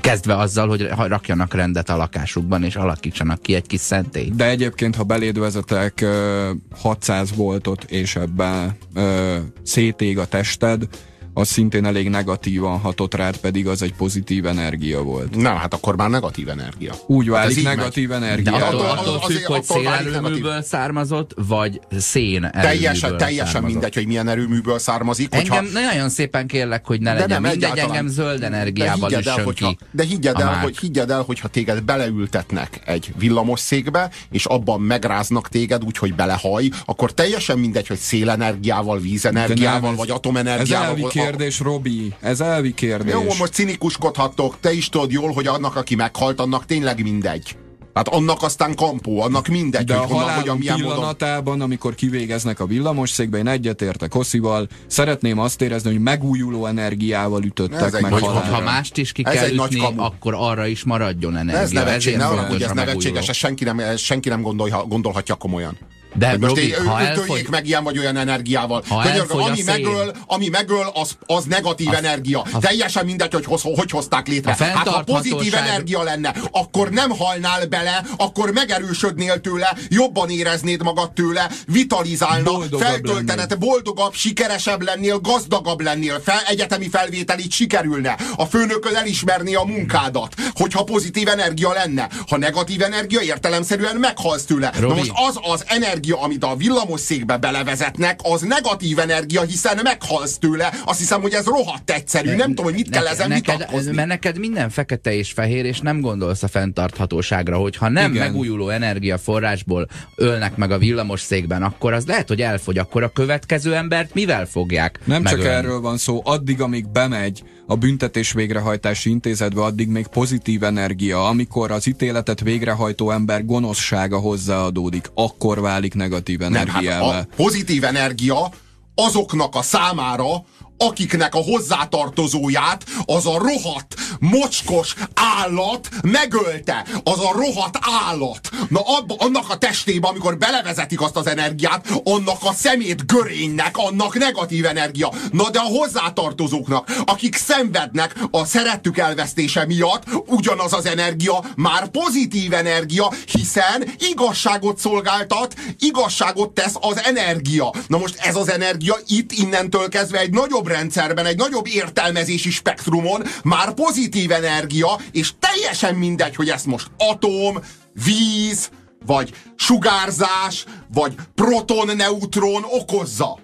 kezdve azzal, hogy rakjanak rendet a lakásukban, és alakítsanak ki egy kis szentélyt. De egyébként, ha beléd vezetek ö, 600 voltot, és ebben ö, szétég a tested, az szintén elég negatívan hatott rád, pedig az egy pozitív energia volt. Nem, hát akkor már negatív energia. Úgy Hát válik negatív De energia. attól, attól- attól függ, hogy szélerőműből származott, vagy szén Teljesen, teljesen származott. mindegy, hogy milyen erőműből származik. Hogyha, Engem nagyon szépen kérlek, hogy ne De legyen nem, mindegy, egyáltalán. engem zöld energiával de el, hogyha, de higgyed el, hogy, higgyed el, hogyha téged beleültetnek egy villamosszékbe, és abban megráznak téged úgy, hogy belehaj, akkor teljesen mindegy, hogy szélenergiával, De vízenergiával, nem, vagy Ez atomenergiával. A- kérdés, Robi. Ez elvi kérdés. Jó, most cinikuskodhattok, te is tudod jól, hogy annak, aki meghalt, annak tényleg mindegy. Hát annak aztán kampó, annak mindegy, De a hogy honnan, halálom hogyan, milyen módon. pillanatában, amikor kivégeznek a villamosszékbe, én egyetértek Oszival, szeretném azt érezni, hogy megújuló energiával Ez ütöttek egy meg nagy hogyha mást is ki Ez kell egy nagy ütni, kamu. akkor arra is maradjon energia. Ez nevetség, ne arra, hogy ez a nevetséges, ezt senki nem, senki nem gondolja, gondolhatja komolyan. De Hogy most Robi, ha elfogy, meg ilyen vagy olyan energiával. Ha Könyörgöm, a ami, megöl, ami megöl, az, az negatív energia. Teljesen mindegy, hogy hoz, hogy hozták létre. A Hát ha pozitív energia lenne, akkor nem halnál bele, akkor megerősödnél tőle, jobban éreznéd magad tőle, vitalizálna, Boldogabb feltöltened, lennél. boldogabb, sikeresebb lennél, gazdagabb lennél, fel, egyetemi felvételid sikerülne, a főnököd elismerné a munkádat, hogyha pozitív energia lenne. Ha negatív energia, értelemszerűen meghalsz tőle. Na Robi. most az az energia, energia, amit a villamosszékbe belevezetnek, az negatív energia, hiszen meghalsz tőle. Azt hiszem, hogy ez rohadt egyszerű. Nem tudom, hogy mit kell ezen neked, vitatkozni. Mert neked minden fekete és fehér, és nem gondolsz a fenntarthatóságra, hogy ha nem Igen. megújuló energiaforrásból ölnek meg a villamos székben, akkor az lehet, hogy elfogy, akkor a következő embert mivel fogják Nem csak megölni? erről van szó, addig, amíg bemegy a büntetés végrehajtási intézetbe, addig még pozitív energia. Amikor az ítéletet végrehajtó ember gonoszsága hozzáadódik, akkor válik negatív Nem, hát energiává. a pozitív energia azoknak a számára, akiknek a hozzátartozóját az a rohadt, mocskos állat megölte. Az a rohadt állat. Na abba, annak a testébe, amikor belevezetik azt az energiát, annak a szemét görénynek, annak negatív energia. Na de a hozzátartozóknak, akik szenvednek a szerettük elvesztése miatt, ugyanaz az energia már pozitív energia, hiszen igazságot szolgáltat, igazságot tesz az energia. Na most ez az energia itt innentől kezdve egy nagyobb rendszerben, egy nagyobb értelmezési spektrumon már pozitív energia, és teljesen mindegy, hogy ezt most atom, víz, vagy sugárzás, vagy proton-neutron okozza.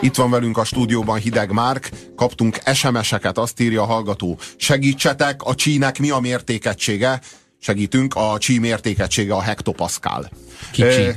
Itt van velünk a stúdióban Hideg Márk, kaptunk SMS-eket, azt írja a hallgató. Segítsetek, a csínek mi a mértékegysége? Segítünk, a csí mértékegysége a hektopaszkál. Kicsi.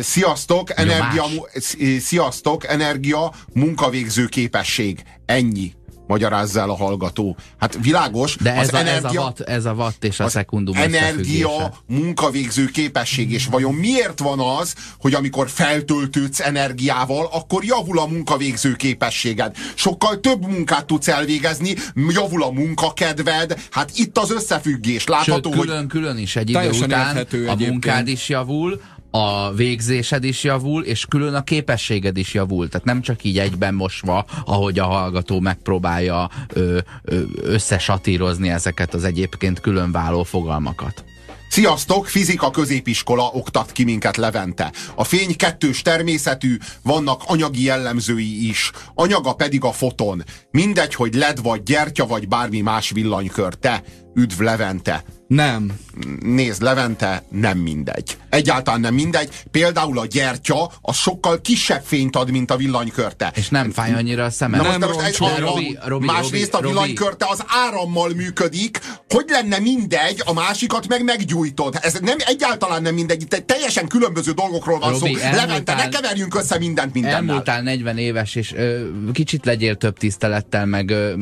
Sziasztok, energia, Nyomás. sziasztok, energia, munkavégző képesség. Ennyi magyarázza el a hallgató. Hát világos, De ez, az a, energia, ez, a watt, ez a watt és a az szekundum energia munkavégző képesség, és vajon miért van az, hogy amikor feltöltődsz energiával, akkor javul a munkavégző képességed. Sokkal több munkát tudsz elvégezni, javul a munkakedved, hát itt az összefüggés. Sőt, Látható, hogy külön-külön is egy idő után a munkád is javul, a végzésed is javul, és külön a képességed is javul. Tehát nem csak így egyben mosva, ahogy a hallgató megpróbálja ö, ö, összesatírozni ezeket az egyébként különváló fogalmakat. Sziasztok, fizika középiskola oktat ki minket Levente. A fény kettős természetű, vannak anyagi jellemzői is. Anyaga pedig a foton. Mindegy, hogy led vagy gyertya vagy bármi más villanykör. Te, üdv Levente. Nem. Nézd, Levente, nem mindegy. Egyáltalán nem mindegy. Például a gyertya az sokkal kisebb fényt ad, mint a villanykörte. És nem fáj annyira a szemed. Na Nem most, egy, a, a, Robi, Robi, másrészt a Robi, villanykörte az árammal működik, hogy lenne mindegy, a másikat meg meggyújtod. Ez nem, egyáltalán nem mindegy, itt egy teljesen különböző dolgokról van Robi, szó. elmúltál- Levente, ne keverjünk össze mindent mindennel. Elmúltál 40 éves, és ö, kicsit legyél több tisztelettel, meg ö,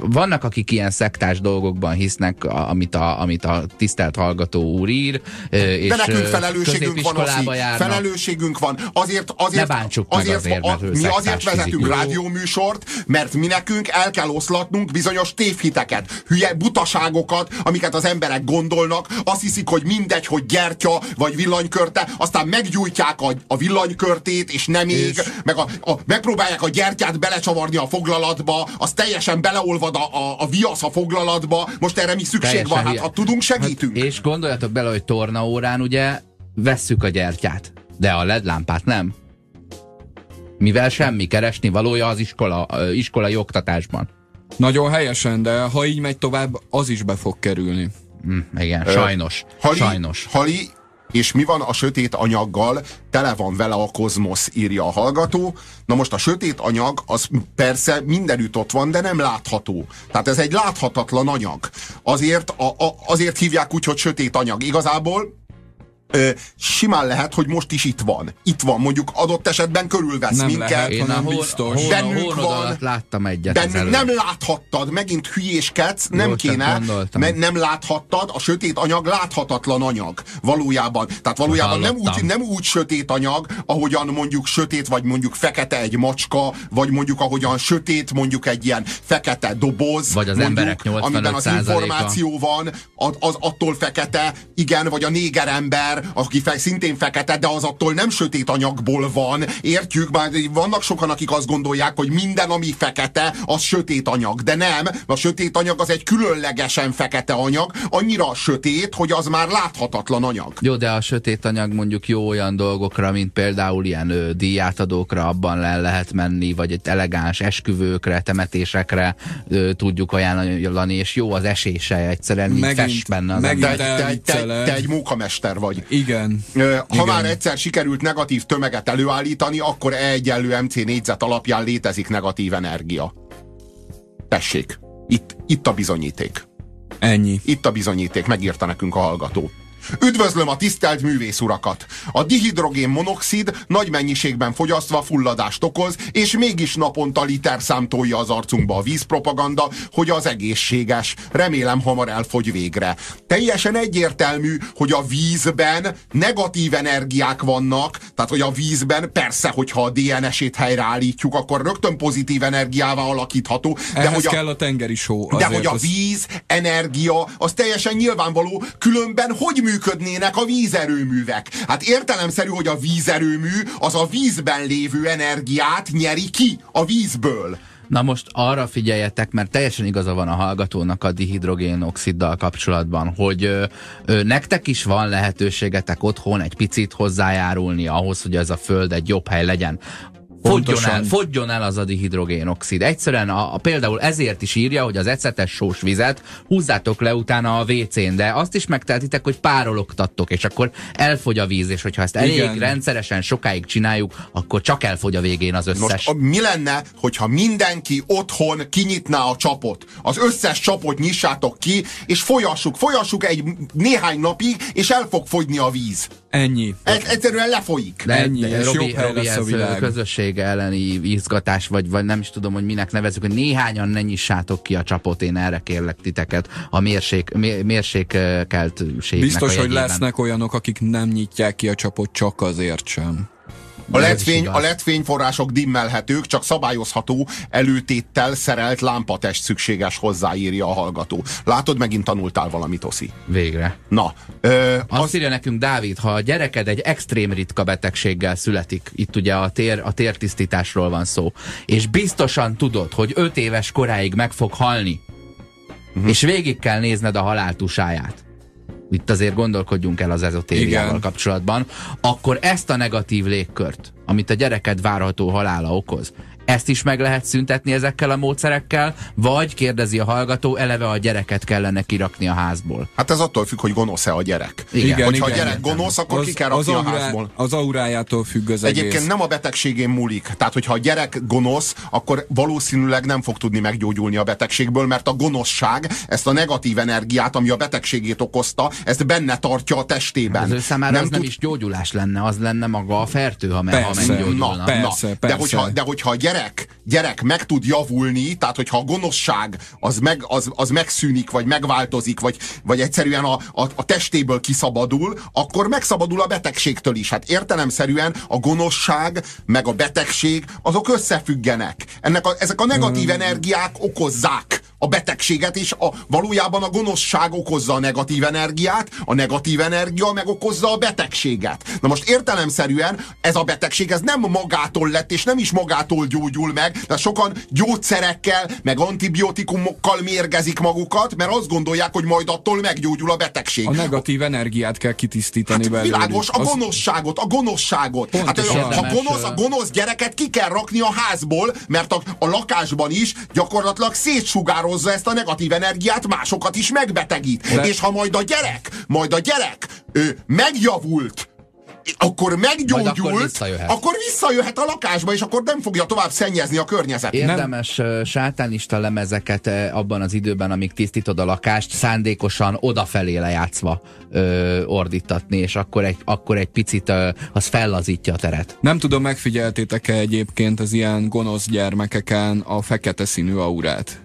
vannak, akik ilyen szektás dolgokban hisznek, a, amit, a, amit a tisztelt hallgató úr ír, és De nekünk felelősségünk van, Oszi. Felelősségünk van. Azért, azért, Ne bántsuk meg azért, azért, mert mi azért vezetünk fizikus. rádióműsort, mert mi nekünk el kell oszlatnunk bizonyos tévhiteket, hülye butaságokat, amiket az emberek gondolnak, azt hiszik, hogy mindegy, hogy gyertya vagy villanykörte, aztán meggyújtják a, a villanykörtét, és nem ég, meg a, a, megpróbálják a gyertyát belecsavarni a foglalatba, az teljesen beleolvad a, a, a viasz a foglalatba, most erre mi szükség Teljesen van, hát hülye. ha tudunk, segítünk. És gondoljatok bele, hogy tornaórán ugye vesszük a gyertyát, de a LED lámpát nem. Mivel semmi keresni valója az iskola, iskolai oktatásban. Nagyon helyesen, de ha így megy tovább, az is be fog kerülni. Hm, igen, sajnos. Hali, Sajnos. Hali, és mi van a sötét anyaggal? Tele van vele a kozmosz, írja a hallgató. Na most a sötét anyag, az persze mindenütt ott van, de nem látható. Tehát ez egy láthatatlan anyag. Azért, a, a, azért hívják úgy, hogy sötét anyag. Igazából ö, simán lehet, hogy most is itt van. Itt van, mondjuk adott esetben körülvesz Nem minket. lehet. Én hanem biztos. hón, Bennünk hónod van. láttam egyet Bennünk nem láthattad, megint hülyéskedsz, nem Jó, kéne, gondoltam. me, nem láthattad, a sötét anyag láthatatlan anyag valójában. Tehát valójában nem úgy, nem úgy sötét anyag, ahogyan mondjuk sötét, vagy mondjuk fekete egy macska, vagy mondjuk ahogyan sötét mondjuk egy ilyen fekete doboz. Vagy az mondjuk, emberek Amiben az 85%-a. információ van, az, az attól fekete, igen, vagy a néger ember, ember, aki fe, szintén fekete, de az attól nem sötét anyagból van. Értjük, bár vannak sokan, akik azt gondolják, hogy minden, ami fekete, az sötét anyag. De nem, a sötét anyag az egy különlegesen fekete anyag, annyira sötét, hogy az már láthatatlan anyag. Jó, de a sötét anyag mondjuk jó olyan dolgokra, mint például ilyen ö, díjátadókra abban le lehet menni, vagy egy elegáns esküvőkre, temetésekre ö, tudjuk ajánlani, és jó az esése egyszerűen, mint Megint- fest benne az megint ember. Te, te, te, te egy mókamester vagy. Igen. Ha Igen. már egyszer sikerült negatív tömeget előállítani, akkor E egyenlő MC négyzet alapján létezik negatív energia. Tessék, itt, itt a bizonyíték. Ennyi. Itt a bizonyíték, megírta nekünk a hallgató. Üdvözlöm a tisztelt művész urakat! A dihidrogén monoxid nagy mennyiségben fogyasztva fulladást okoz, és mégis naponta liter számtolja az arcunkba a vízpropaganda, hogy az egészséges. Remélem hamar elfogy végre. Teljesen egyértelmű, hogy a vízben negatív energiák vannak, tehát hogy a vízben persze, hogyha a DNS-ét helyreállítjuk, akkor rögtön pozitív energiává alakítható, de Ehhez hogy a, kell a tengeri só. de hogy a víz, energia, az teljesen nyilvánvaló, különben hogy működnének a vízerőművek? Hát értelemszerű, hogy a vízerőmű az a vízben lévő energiát nyeri ki a vízből. Na most arra figyeljetek, mert teljesen igaza van a hallgatónak a dihidrogénoxiddal kapcsolatban, hogy ö, ö, nektek is van lehetőségetek otthon egy picit hozzájárulni ahhoz, hogy ez a föld egy jobb hely legyen. Fogjon el, fogjon el az a dihidrogénoxid. Egyszerűen a, a, például ezért is írja, hogy az ecetes sós vizet húzzátok le utána a WC-n, de azt is megteltitek, hogy párologtattok, és akkor elfogy a víz, és hogyha ezt elég Igen. rendszeresen sokáig csináljuk, akkor csak elfogy a végén az összes. Most a, mi lenne, hogyha mindenki otthon kinyitná a csapot? Az összes csapot nyissátok ki, és folyassuk, folyassuk egy néhány napig, és el fog fogyni a víz. Ennyi. Ez egyszerűen lefolyik. De, Ennyi, de és Robi, jobb hely Robi, lesz a ez világ. közösség elleni izgatás, vagy, vagy nem is tudom, hogy minek nevezzük, hogy néhányan ne nyissátok ki a csapot, én erre kérlek titeket a mérsék, mé- mérsékeltségnek Biztos, hogy lesznek olyanok, akik nem nyitják ki a csapot csak azért sem. A igaz. a letfényforrások dimmelhetők, csak szabályozható előtéttel szerelt lámpatest szükséges hozzáírja a hallgató. Látod, megint tanultál valamit, Oszi. Végre. Na, ö, Azt az, írja nekünk Dávid, ha a gyereked egy extrém ritka betegséggel születik, itt ugye a, tér, a tértisztításról van szó, és biztosan tudod, hogy öt éves koráig meg fog halni, uh-huh. és végig kell nézned a haláltusáját, itt azért gondolkodjunk el az ezotériával Igen. kapcsolatban, akkor ezt a negatív légkört, amit a gyereked várható halála okoz, ezt is meg lehet szüntetni ezekkel a módszerekkel, vagy kérdezi a hallgató, eleve a gyereket kellene kirakni a házból. hát ez attól függ, hogy gonosz-e a gyerek. Igen. Hogyha a igen. gyerek gonosz, akkor ki kell az, rakni a aurá, házból. az aurájától függ az egész. Egyébként nem a betegségén múlik. Tehát, hogyha a gyerek gonosz, akkor valószínűleg nem fog tudni meggyógyulni a betegségből, mert a gonoszság ezt a negatív energiát, ami a betegségét okozta, ezt benne tartja a testében. Az ő számára nem az nem is gyógyulás lenne, az lenne maga a fertő, ha, me, ha Persze. meggyógyulna. Na, Persze, na. De, persze. hogyha, de hogyha a gyerek, gyerek meg tud javulni, tehát hogyha a gonoszság az, meg, az, az megszűnik, vagy megváltozik, vagy, vagy egyszerűen a, a, a testéből kiszabadul, akkor megszabadul a betegségtől is. Hát értelemszerűen a gonoszság meg a betegség azok összefüggenek. Ennek a, ezek a negatív energiák okozzák a betegséget, és a, valójában a gonoszság okozza a negatív energiát, a negatív energia meg okozza a betegséget. Na most értelemszerűen ez a betegség, ez nem magától lett, és nem is magától gyógyul meg, de sokan gyógyszerekkel, meg antibiotikumokkal mérgezik magukat, mert azt gondolják, hogy majd attól meggyógyul a betegség. A negatív energiát kell kitisztítani Hát belőlük. világos, a gonoszságot, a gonoszságot. Hát, Pontosan. ha Érdemes, gonosz, a gonosz gyereket ki kell rakni a házból, mert a, a lakásban is gyakorlatilag szétsugározza ezt a negatív energiát, másokat is megbetegít. De- És ha majd a gyerek, majd a gyerek ő, megjavult, akkor meggyógyult, akkor visszajöhet. akkor visszajöhet a lakásba, és akkor nem fogja tovább szennyezni a környezetet. Érdemes ö, sátánista lemezeket abban az időben, amíg tisztítod a lakást, szándékosan odafelé lejátszva ö, ordítatni, és akkor egy, akkor egy picit ö, az fellazítja a teret. Nem tudom, megfigyeltétek-e egyébként az ilyen gonosz gyermekeken a fekete színű aurát?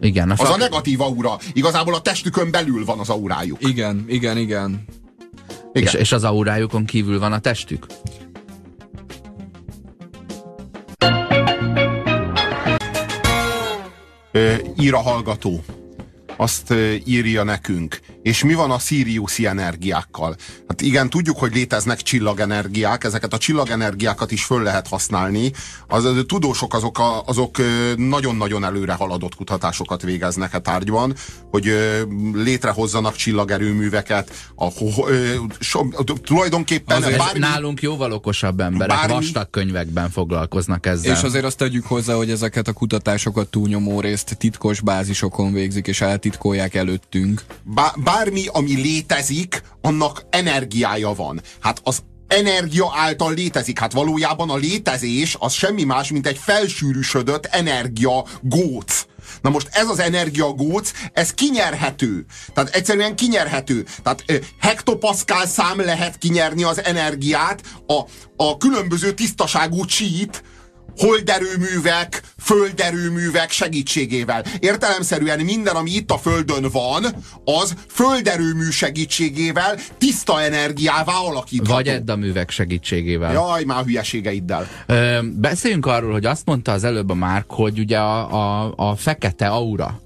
Igen, a Az fa- a negatív aura. Igazából a testükön belül van az aurájuk. Igen, igen, igen. és, Igen. és az aurájukon kívül van a testük. Ö, ír a hallgató. Azt írja nekünk. És mi van a Siriusi energiákkal? Hát igen, tudjuk, hogy léteznek csillagenergiák, ezeket a csillagenergiákat is föl lehet használni. Az, a tudósok azok, a, azok nagyon-nagyon előre haladott kutatásokat végeznek a tárgyban, hogy létrehozzanak csillagerőműveket. A, so, tulajdonképpen azért bármi, nálunk jóval okosabb emberek bármi, vastag könyvekben foglalkoznak ezzel. És azért azt tegyük hozzá, hogy ezeket a kutatásokat túlnyomó részt titkos bázisokon végzik, és eltitkolják előttünk. bármi, ami létezik, annak energiája van. Hát az energia által létezik. Hát valójában a létezés az semmi más, mint egy felsűrűsödött energia góc. Na most ez az energiagóc, ez kinyerhető. Tehát egyszerűen kinyerhető. Tehát hektopaszkál szám lehet kinyerni az energiát a, a különböző tisztaságú csít, holderőművek, földerőművek segítségével. Értelemszerűen minden, ami itt a Földön van, az földerőmű segítségével tiszta energiává alakítható. Vagy eddaművek segítségével. Jaj, már hülyeségeiddel. Ö, beszéljünk arról, hogy azt mondta az előbb a Márk, hogy ugye a, a, a fekete aura,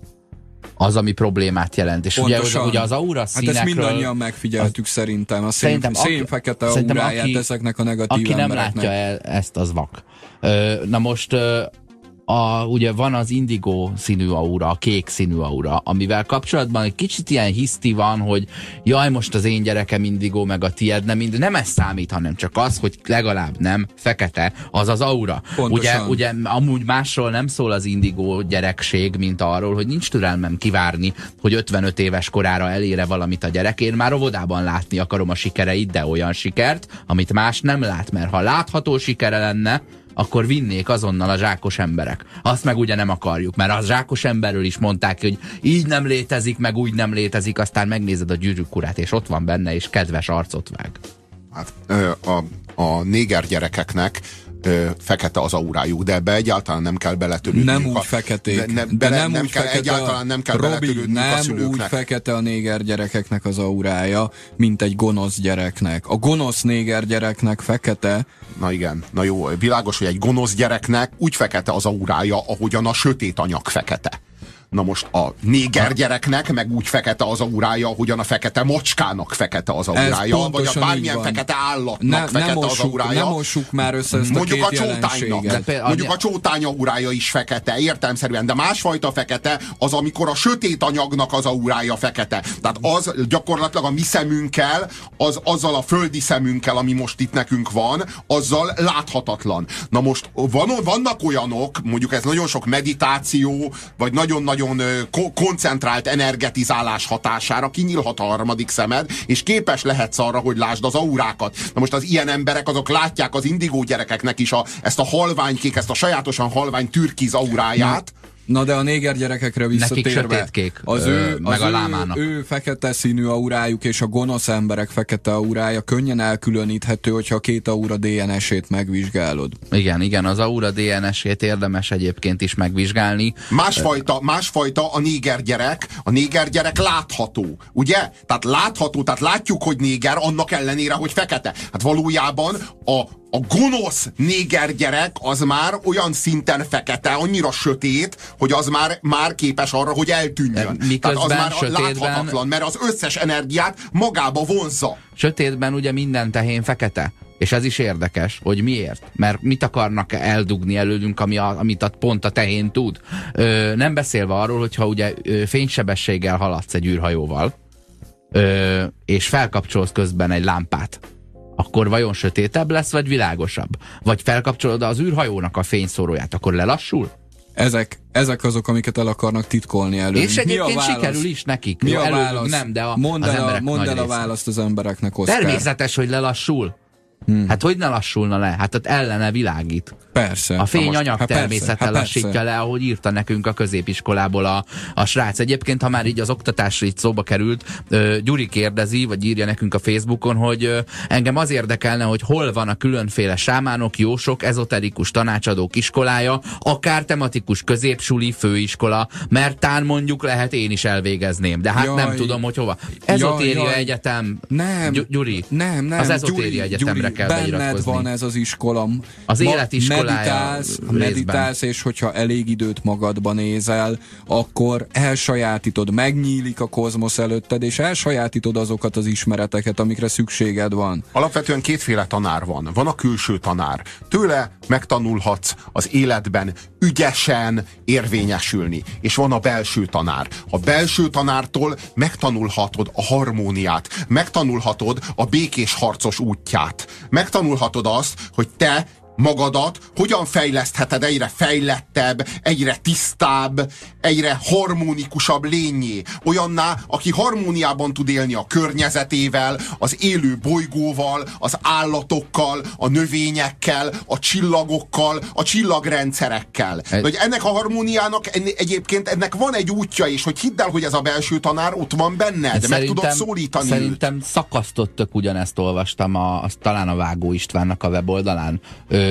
az, ami problémát jelent. És ugye, ugye az aura színekről... Hát ezt mindannyian megfigyeltük az, szerintem. A szén, szerintem szén fekete auráját aki, ezeknek a negatív Aki nem látja el, ezt, az vak. Na most a, ugye van az indigó színű aura, a kék színű aura, amivel kapcsolatban egy kicsit ilyen hiszti van, hogy jaj, most az én gyerekem indigó, meg a tied nem mind, nem ez számít, hanem csak az, hogy legalább nem fekete, az az aura. Ugye, ugye amúgy másról nem szól az indigó gyerekség, mint arról, hogy nincs türelmem kivárni, hogy 55 éves korára elére valamit a gyerek. Én már óvodában látni akarom a sikereit, de olyan sikert, amit más nem lát, mert ha látható sikere lenne, akkor vinnék azonnal a zsákos emberek. Azt meg ugye nem akarjuk, mert a zsákos emberről is mondták, hogy így nem létezik, meg úgy nem létezik, aztán megnézed a gyűrűkurát, és ott van benne, és kedves arcot vág. Hát a, a néger gyerekeknek ö, fekete az aurájuk, de ebbe egyáltalán nem kell beletörődni. Nem úgy a, feketék. De, ne, bele, de nem, nem úgy kell, fekete egyáltalán nem kell Robi, nem a szülőknek. úgy fekete a néger gyerekeknek az aurája, mint egy gonosz gyereknek. A gonosz néger gyereknek fekete. Na igen, na jó, világos, hogy egy gonosz gyereknek úgy fekete az aurája, ahogyan a sötét anyag fekete. Na most a néger gyereknek meg úgy fekete az aurája, hogyan a fekete macskának fekete az aurája, vagy a bármilyen fekete állatnak ne, fekete nem mossuk, az aurája. Nem mossuk már össze ezt mondjuk a, két a csótánynak, de mondjuk a csótány aurája is fekete, értelmszerűen, de másfajta fekete az, amikor a sötét anyagnak az aurája fekete. Tehát az gyakorlatilag a mi szemünkkel, az, azzal a földi szemünkkel, ami most itt nekünk van, azzal láthatatlan. Na most van, vannak olyanok, mondjuk ez nagyon sok meditáció, vagy nagyon-nagyon nagyon ko- koncentrált energetizálás hatására kinyílhat a harmadik szemed, és képes lehetsz arra, hogy lásd az aurákat. Na most az ilyen emberek azok látják az indigó gyerekeknek is a, ezt a halványkék, ezt a sajátosan halvány türkiz auráját, Na Na de a néger gyerekekre visszatérve, Nekik kék, az, ő, az meg a lámának. Ő, ő fekete színű aurájuk és a gonosz emberek fekete aurája könnyen elkülöníthető, hogyha a két aura DNS-ét megvizsgálod. Igen, igen, az aura DNS-ét érdemes egyébként is megvizsgálni. Másfajta, másfajta a néger gyerek, a néger gyerek látható, ugye? Tehát látható, tehát látjuk, hogy néger, annak ellenére, hogy fekete. Hát valójában a, a gonosz néger gyerek az már olyan szinten fekete, annyira sötét, hogy az már, már képes arra, hogy eltűnjön. Miközben Tehát az már sötétben... láthatatlan, mert az összes energiát magába vonzza. Sötétben ugye minden tehén fekete. És ez is érdekes, hogy miért. Mert mit akarnak eldugni előlünk, ami a, amit a, pont a tehén tud. Ö, nem beszélve arról, hogyha ugye ö, fénysebességgel haladsz egy űrhajóval, ö, és felkapcsolsz közben egy lámpát, akkor vajon sötétebb lesz, vagy világosabb? Vagy felkapcsolod az űrhajónak a fényszóróját, akkor lelassul? Ezek, ezek azok, amiket el akarnak titkolni elő. És egyébként sikerül is nekik. Mi a válasz? Nem, de a, mondd el, a, mondd el a választ az embereknek, Oszkár. Természetes, hogy lelassul. Hmm. Hát hogy ne lassulna le? Hát ott ellene világít. Persze. A anyag hát természete persze, lassítja persze. le, ahogy írta nekünk a középiskolából a, a srác. Egyébként, ha már így az oktatásra így szóba került, Gyuri kérdezi, vagy írja nekünk a Facebookon, hogy engem az érdekelne, hogy hol van a különféle sámánok, jósok, ezoterikus tanácsadók iskolája, akár tematikus középsuli, főiskola, mert tán mondjuk lehet én is elvégezném, de hát jaj, nem tudom, hogy hova. Ezotéria jaj, jaj. egyetem. Nem. Gyuri. Nem, nem. Az ezotéria egyetemre Gyuri, kell benned van ez az iskola. Az életiskola meditálsz, meditálsz, és hogyha elég időt magadban nézel, akkor elsajátítod, megnyílik a kozmosz előtted, és elsajátítod azokat az ismereteket, amikre szükséged van. Alapvetően kétféle tanár van. Van a külső tanár. Tőle megtanulhatsz az életben ügyesen érvényesülni. És van a belső tanár. A belső tanártól megtanulhatod a harmóniát, megtanulhatod a békés harcos útját, megtanulhatod azt, hogy te magadat hogyan fejlesztheted egyre fejlettebb, egyre tisztább, egyre harmonikusabb lényé. Olyanná, aki harmóniában tud élni a környezetével, az élő bolygóval, az állatokkal, a növényekkel, a csillagokkal, a csillagrendszerekkel. Egy... Hogy ennek a harmóniának egyébként ennek van egy útja is, hogy hidd el, hogy ez a belső tanár ott van benned, meg tudod szólítani Szerintem őt. szakasztottak ugyanezt olvastam, a, azt talán a Vágó Istvánnak a weboldalán. Ö,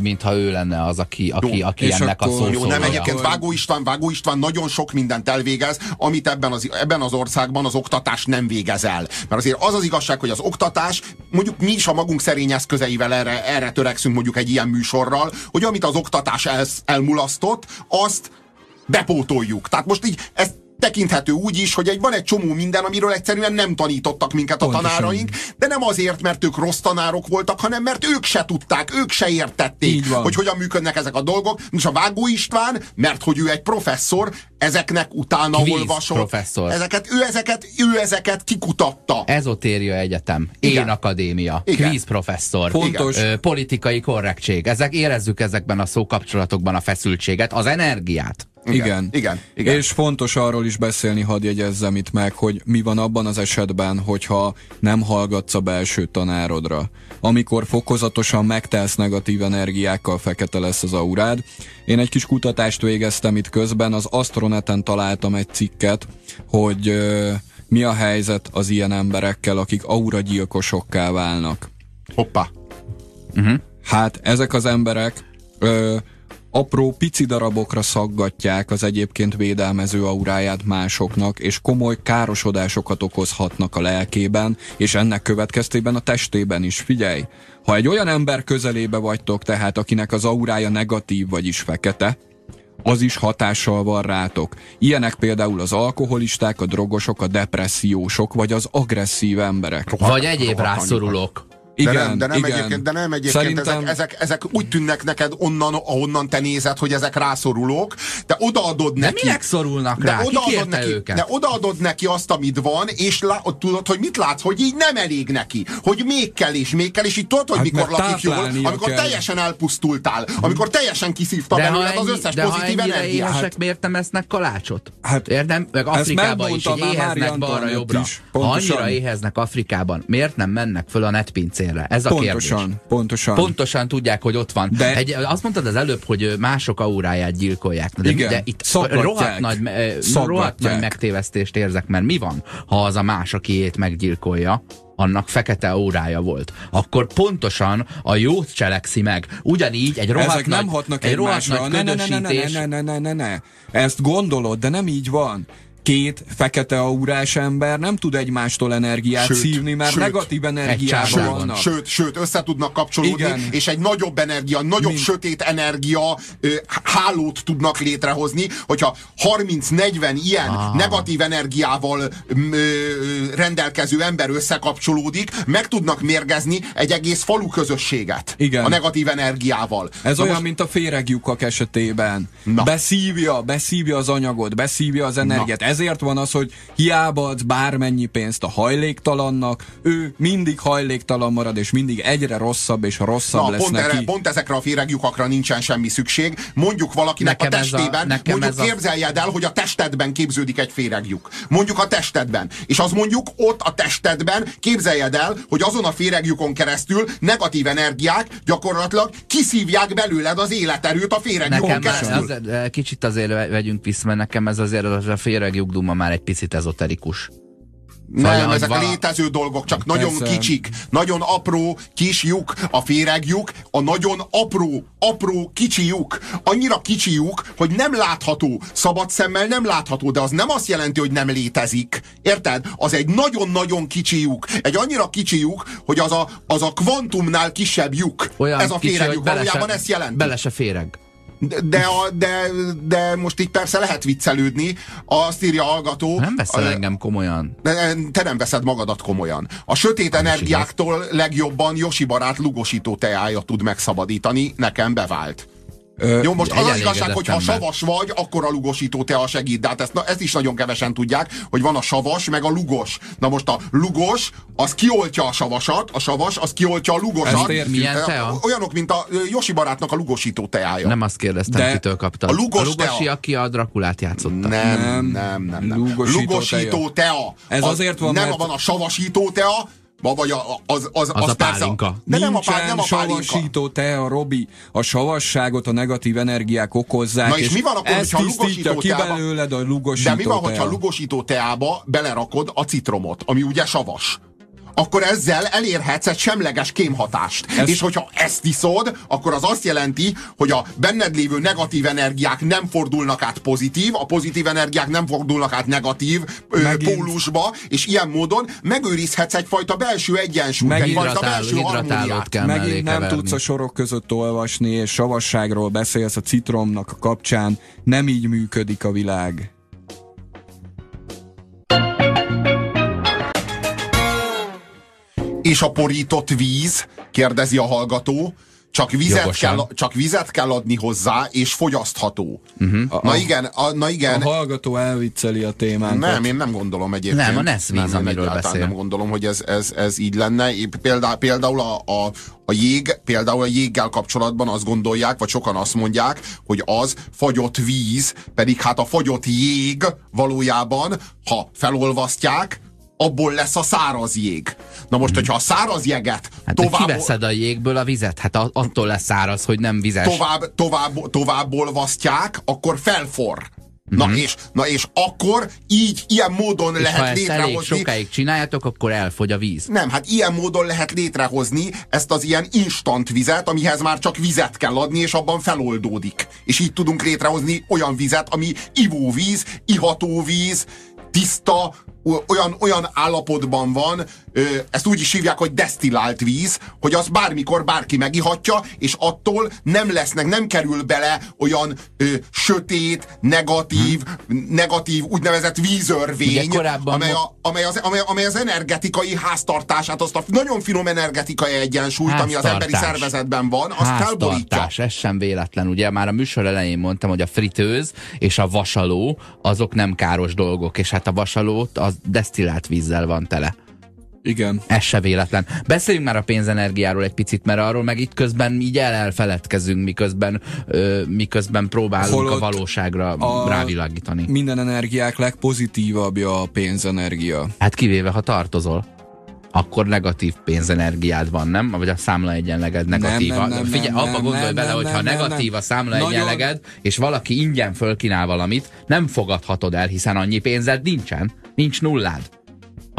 mintha ő lenne az, aki, aki, aki ennek akkor, a szó Jó, nem egyébként Vágó István, Vágó István nagyon sok mindent elvégez, amit ebben az, ebben az országban az oktatás nem végez el. Mert azért az az igazság, hogy az oktatás, mondjuk mi is a magunk szerény eszközeivel erre, erre törekszünk mondjuk egy ilyen műsorral, hogy amit az oktatás el, elmulasztott, azt bepótoljuk. Tehát most így ezt tekinthető úgy is, hogy egy, van egy csomó minden, amiről egyszerűen nem tanítottak minket Pontosan. a tanáraink, de nem azért, mert ők rossz tanárok voltak, hanem mert ők se tudták, ők se értették, hogy hogyan működnek ezek a dolgok. És a Vágó István, mert hogy ő egy professzor, ezeknek utána Quiz olvasott. professzor. Ezeket, ő ezeket, ő ezeket kikutatta. Ezotéria Egyetem, Igen. Én Akadémia, Igen. Quiz professzor, Fontos. Ö, politikai korrektség. Ezek érezzük ezekben a szókapcsolatokban a feszültséget, az energiát. Igen, igen, igen, igen. És fontos arról is beszélni, hadd jegyezzem itt meg, hogy mi van abban az esetben, hogyha nem hallgatsz a belső tanárodra. Amikor fokozatosan megtelsz negatív energiákkal, fekete lesz az aurád. Én egy kis kutatást végeztem itt közben, az Astroneten találtam egy cikket, hogy ö, mi a helyzet az ilyen emberekkel, akik auragyilkosokká válnak. Hoppá. Uh-huh. Hát ezek az emberek ö, apró pici darabokra szaggatják az egyébként védelmező auráját másoknak, és komoly károsodásokat okozhatnak a lelkében, és ennek következtében a testében is. Figyelj! Ha egy olyan ember közelébe vagytok, tehát akinek az aurája negatív, vagyis fekete, az is hatással van rátok. Ilyenek például az alkoholisták, a drogosok, a depressziósok, vagy az agresszív emberek. Vagy egyéb rászorulók. Igen, de nem, de nem igen. egyébként, de nem egyébként Szerintem... ezek, ezek, ezek úgy tűnnek neked onnan, ahonnan te nézed, hogy ezek rászorulók, de odaadod neki. De minek szorulnak rá? De odaadod, neki, őket? de odaadod neki azt, amit van, és lá, tudod, hogy mit látsz, hogy így nem elég neki, hogy még kell és még kell, és így tudod, hogy hát mikor lakik jól, amikor kell. teljesen elpusztultál, amikor teljesen kiszívta belőled az összes de pozitív energiát. Hát, miért nem esznek kalácsot? Hát, Értem? Meg Afrikában is éheznek balra-jobbra. Annyira éheznek Afrikában, miért nem mennek föl a netpincér? Célra? Ez a pontosan, kérdés. Pontosan, pontosan. tudják, hogy ott van. De... Egy, azt mondtad az előbb, hogy mások auráját gyilkolják. De, Igen, de itt rohadt nagy, rohadt nagy megtévesztést érzek, mert mi van, ha az a más, akiét meggyilkolja, annak fekete órája volt. Akkor pontosan a jót cselekszi meg. Ugyanígy egy rohadt Ezek nem hatnak egy rohadt nagy ne, ne, ne, ne, ne, ne, ne, ne, ne. Ezt gondolod, de nem így van két fekete aurás ember nem tud egymástól energiát sőt, szívni, mert sőt, negatív energiában vannak. Sőt, sőt, össze tudnak kapcsolódni, Igen. és egy nagyobb energia, nagyobb Mint... sötét energia ö, hálót tudnak létrehozni, hogyha 30-40 ilyen ah. negatív energiával ö, rendelkező ember összekapcsolódik, meg tudnak mérgezni egy egész falu közösséget Igen. a negatív energiával. Ez Na olyan, most... mint a féregjukak esetében. Na. Beszívja, beszívja az anyagot, beszívja az energiát. Na ezért van az, hogy hiába adsz bármennyi pénzt a hajléktalannak, ő mindig hajléktalan marad, és mindig egyre rosszabb és rosszabb Na, lesz pont, neki. Erre, pont ezekre a féregjukakra nincsen semmi szükség. Mondjuk valakinek nekem a testében, a, mondjuk képzeljed el, hogy a testedben képződik egy féregjuk. Mondjuk a testedben. És az mondjuk ott a testedben képzeljed el, hogy azon a féregjukon keresztül negatív energiák gyakorlatilag kiszívják belőled az életerőt a féregjukon nekem keresztül. Az, kicsit azért vegyünk vissza, mert nekem ez azért az a féreg jogduma már egy picit ezoterikus. Nem, ezek vala... létező dolgok, csak Persze. nagyon kicsik, nagyon apró, kis lyuk, a féreglyuk, a nagyon apró, apró, kicsi lyuk. Annyira kicsi lyuk, hogy nem látható, szabad szemmel nem látható, de az nem azt jelenti, hogy nem létezik. Érted? Az egy nagyon-nagyon kicsi lyuk. Egy annyira kicsi lyuk, hogy az a, az a kvantumnál kisebb lyuk. Olyan Ez a féreglyuk, valójában se, ezt jelenti. Bele se féreg. De, a, de, de most így persze lehet viccelődni. Azt írja a hallgató. Nem veszel a, engem komolyan. De, te nem veszed magadat komolyan. A sötét nem energiáktól legjobban Josi barát lugosító teája tud megszabadítani. Nekem bevált. Ö, Jó, most az az igazság, hogy ha savas vagy, akkor a lugosító te a segít. De hát ezt, na, ezt is nagyon kevesen tudják, hogy van a savas, meg a lugos. Na most a lugos, az kioltja a savasat, a savas, az kioltja a lugosat. Milyen tea? Olyanok, mint a Josi barátnak a lugosító teája. Nem azt kérdeztem, De kitől kaptad. A, lugos a lugosi, tea. aki a Drakulát játszotta. Nem, nem, nem. nem, nem. Lugosító, lugosító tea. tea. Ez az, azért van, Nem mert... van a savasító tea, Ma vagy a, az, az, az, az a pálinka. A, de nem a, pál, nem a savasító te, a Robi. A savasságot a negatív energiák okozzák. Na és, és mi van akkor, hogyha lugosító ki teába, belőled a lugosító De mi van, hogyha lugosító teába belerakod a citromot, ami ugye savas? Akkor ezzel elérhetsz egy semleges kémhatást. Ez... És hogyha ezt iszod, akkor az azt jelenti, hogy a benned lévő negatív energiák nem fordulnak át pozitív, a pozitív energiák nem fordulnak át negatív Megint... pólusba, és ilyen módon megőrizhetsz egyfajta belső egyensúlyt, egyfajta belső harmóniát. Kell Megint nem keverni. tudsz a sorok között olvasni, és savasságról beszélsz a citromnak a kapcsán. Nem így működik a világ. És a porított víz, kérdezi a hallgató, csak vizet, kell, csak vizet kell adni hozzá, és fogyasztható. Uh-huh. Na, igen, a, na igen. A hallgató elvicceli a témát. Nem, én nem gondolom egyébként. Nem, a NESZ víz, nem, amiről beszél. Nem gondolom, hogy ez, ez, ez így lenne. Példá, például a, a, a jég, például a jéggel kapcsolatban azt gondolják, vagy sokan azt mondják, hogy az fagyott víz, pedig hát a fagyott jég valójában, ha felolvasztják, abból lesz a száraz jég. Na most, hogyha a száraz jeget hát tovább... kiveszed a jégből a vizet, hát attól lesz száraz, hogy nem vizes. Tovább, tovább, tovább olvasztják, akkor felfor. Na, mm-hmm. és, na és akkor így, ilyen módon és lehet ha ezt létrehozni. Elég sokáig csináljátok, akkor elfogy a víz. Nem, hát ilyen módon lehet létrehozni ezt az ilyen instant vizet, amihez már csak vizet kell adni, és abban feloldódik. És így tudunk létrehozni olyan vizet, ami ivóvíz, ihatóvíz, tiszta, olyan, olyan állapotban van, ezt úgy is hívják, hogy desztillált víz, hogy az bármikor bárki megihatja, és attól nem lesznek, nem kerül bele olyan ö, sötét, negatív, hmm. negatív úgynevezett vízörvény, amely, a, amely, az, amely, amely az energetikai háztartását, azt a nagyon finom energetikai egyensúlyt, ami az emberi szervezetben van, azt felborítja. ez sem véletlen, ugye már a műsor elején mondtam, hogy a fritőz és a vasaló, azok nem káros dolgok, és hát a vasalót az desztillált vízzel van tele. Igen. Ez se véletlen. Beszéljünk már a pénzenergiáról egy picit, mert arról meg itt közben így el elfeledkezünk, miközben, ö, miközben próbálunk Holott a valóságra a rávilágítani. Minden energiák legpozitívabbja a pénzenergia. Hát kivéve, ha tartozol akkor negatív pénzenergiád van, nem? Vagy a számla egyenleged negatív. Nem, nem, nem, Figyelj, abba nem, gondolj nem, bele, hogy ha negatív a számla Nagyon... egyenleged, és valaki ingyen fölkínál valamit, nem fogadhatod el, hiszen annyi pénzed nincsen. Nincs nullád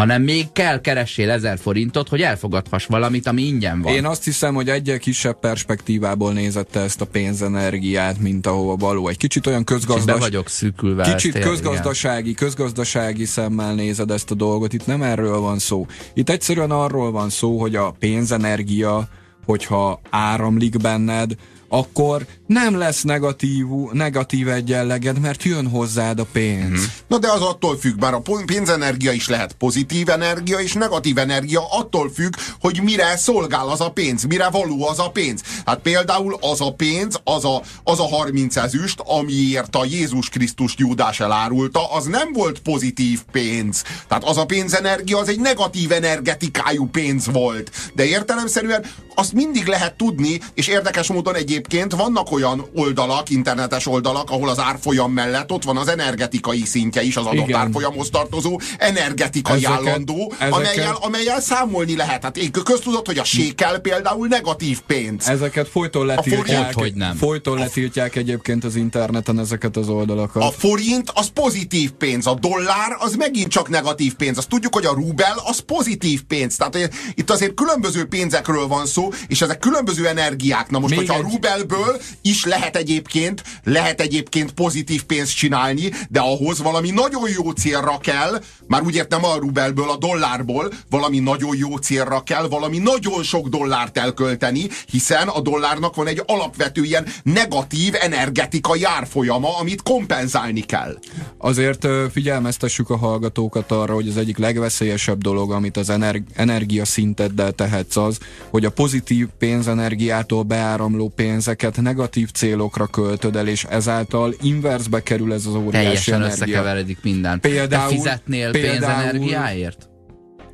hanem még kell keressél ezer forintot, hogy elfogadhass valamit, ami ingyen van. Én azt hiszem, hogy egyel kisebb perspektívából nézette ezt a pénzenergiát, mint ahova való. Egy kicsit olyan közgazdas... vagyok szűkülve. Kicsit közgazdasági, közgazdasági szemmel nézed ezt a dolgot. Itt nem erről van szó. Itt egyszerűen arról van szó, hogy a pénzenergia, hogyha áramlik benned, akkor nem lesz negatív, negatív egyenleged, mert jön hozzád a pénz. Mm-hmm. Na de az attól függ, bár a pénzenergia is lehet pozitív energia, és negatív energia attól függ, hogy mire szolgál az a pénz, mire való az a pénz. Hát például az a pénz, az a, az a 30 ezüst, amiért a Jézus Krisztus Júdás elárulta, az nem volt pozitív pénz. Tehát az a pénzenergia, az egy negatív energetikájú pénz volt. De értelemszerűen azt mindig lehet tudni, és érdekes módon egyébként egyébként vannak olyan oldalak, internetes oldalak, ahol az árfolyam mellett ott van az energetikai szintje is az adott Igen. árfolyamhoz tartozó energetikai Ezeket- állandó, ezeket- amelyel, amelyel számolni lehet. Hát én köztudott, hogy a sékel például negatív pénz. Ezeket folyton letiltják. forint, hogy nem. Folyton letiltják egyébként az interneten ezeket az oldalakat. A forint az pozitív pénz, a dollár az megint csak negatív pénz. Azt tudjuk, hogy a rubel az pozitív pénz. Tehát eh, itt azért különböző pénzekről van szó, és ezek különböző energiák. Na most, Még hogyha a egy- rubelből is lehet egyébként, lehet egyébként pozitív pénzt csinálni, de ahhoz valami nagyon jó célra kell, már úgy értem a rubelből, a dollárból, valami nagyon jó célra kell, valami nagyon sok dollárt elkölteni, hiszen a dollárnak van egy alapvető ilyen negatív energetikai árfolyama, amit kompenzálni kell. Azért figyelmeztessük a hallgatókat arra, hogy az egyik legveszélyesebb dolog, amit az ener- energiaszinteddel tehetsz az, hogy a pozitív pénzenergiától beáramló pénzeket negatív célokra költöd el, és ezáltal inverzbe kerül ez az óriási Teljesen energia. összekeveredik minden. Például- Te fizetnél például- pénzenergiáért?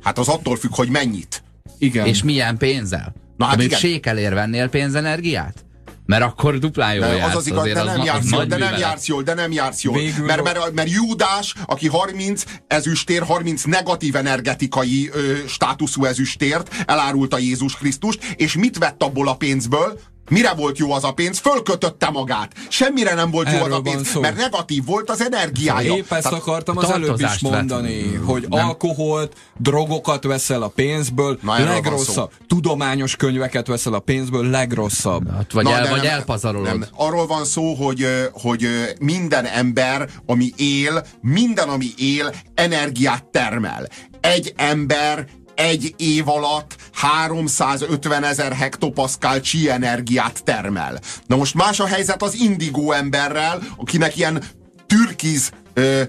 Hát az attól függ, hogy mennyit. Igen. És milyen pénzzel? Na hát még sékelért vennél pénzenergiát? Mert akkor duplán jól De jársz. az az igaz, de az nem na- jársz az jól, de nem jársz jól, de nem jársz jól. Végül- Mert, mert, mert Júdás, aki 30 ezüstér, 30 negatív energetikai ö, státuszú ezüstért elárulta Jézus Krisztust, és mit vett abból a pénzből? Mire volt jó az a pénz? Fölkötötte magát. Semmire nem volt jó Erről az a pénz, szó. mert negatív volt az energiája. Épp ezt Tehát- akartam az előbb is mondani, hogy Nem. alkoholt, drogokat veszel a pénzből, Na, legrosszabb. Tudományos könyveket veszel a pénzből, legrosszabb. Hát, Vagy, Na, el, vagy nem- elpazarolod. Nem, arról van szó, hogy, hogy minden ember, ami él, minden, ami él, energiát termel. Egy ember egy év alatt 350 ezer hektopaszkál csi energiát termel. Na most más a helyzet az indigó emberrel, akinek ilyen türkiz ö,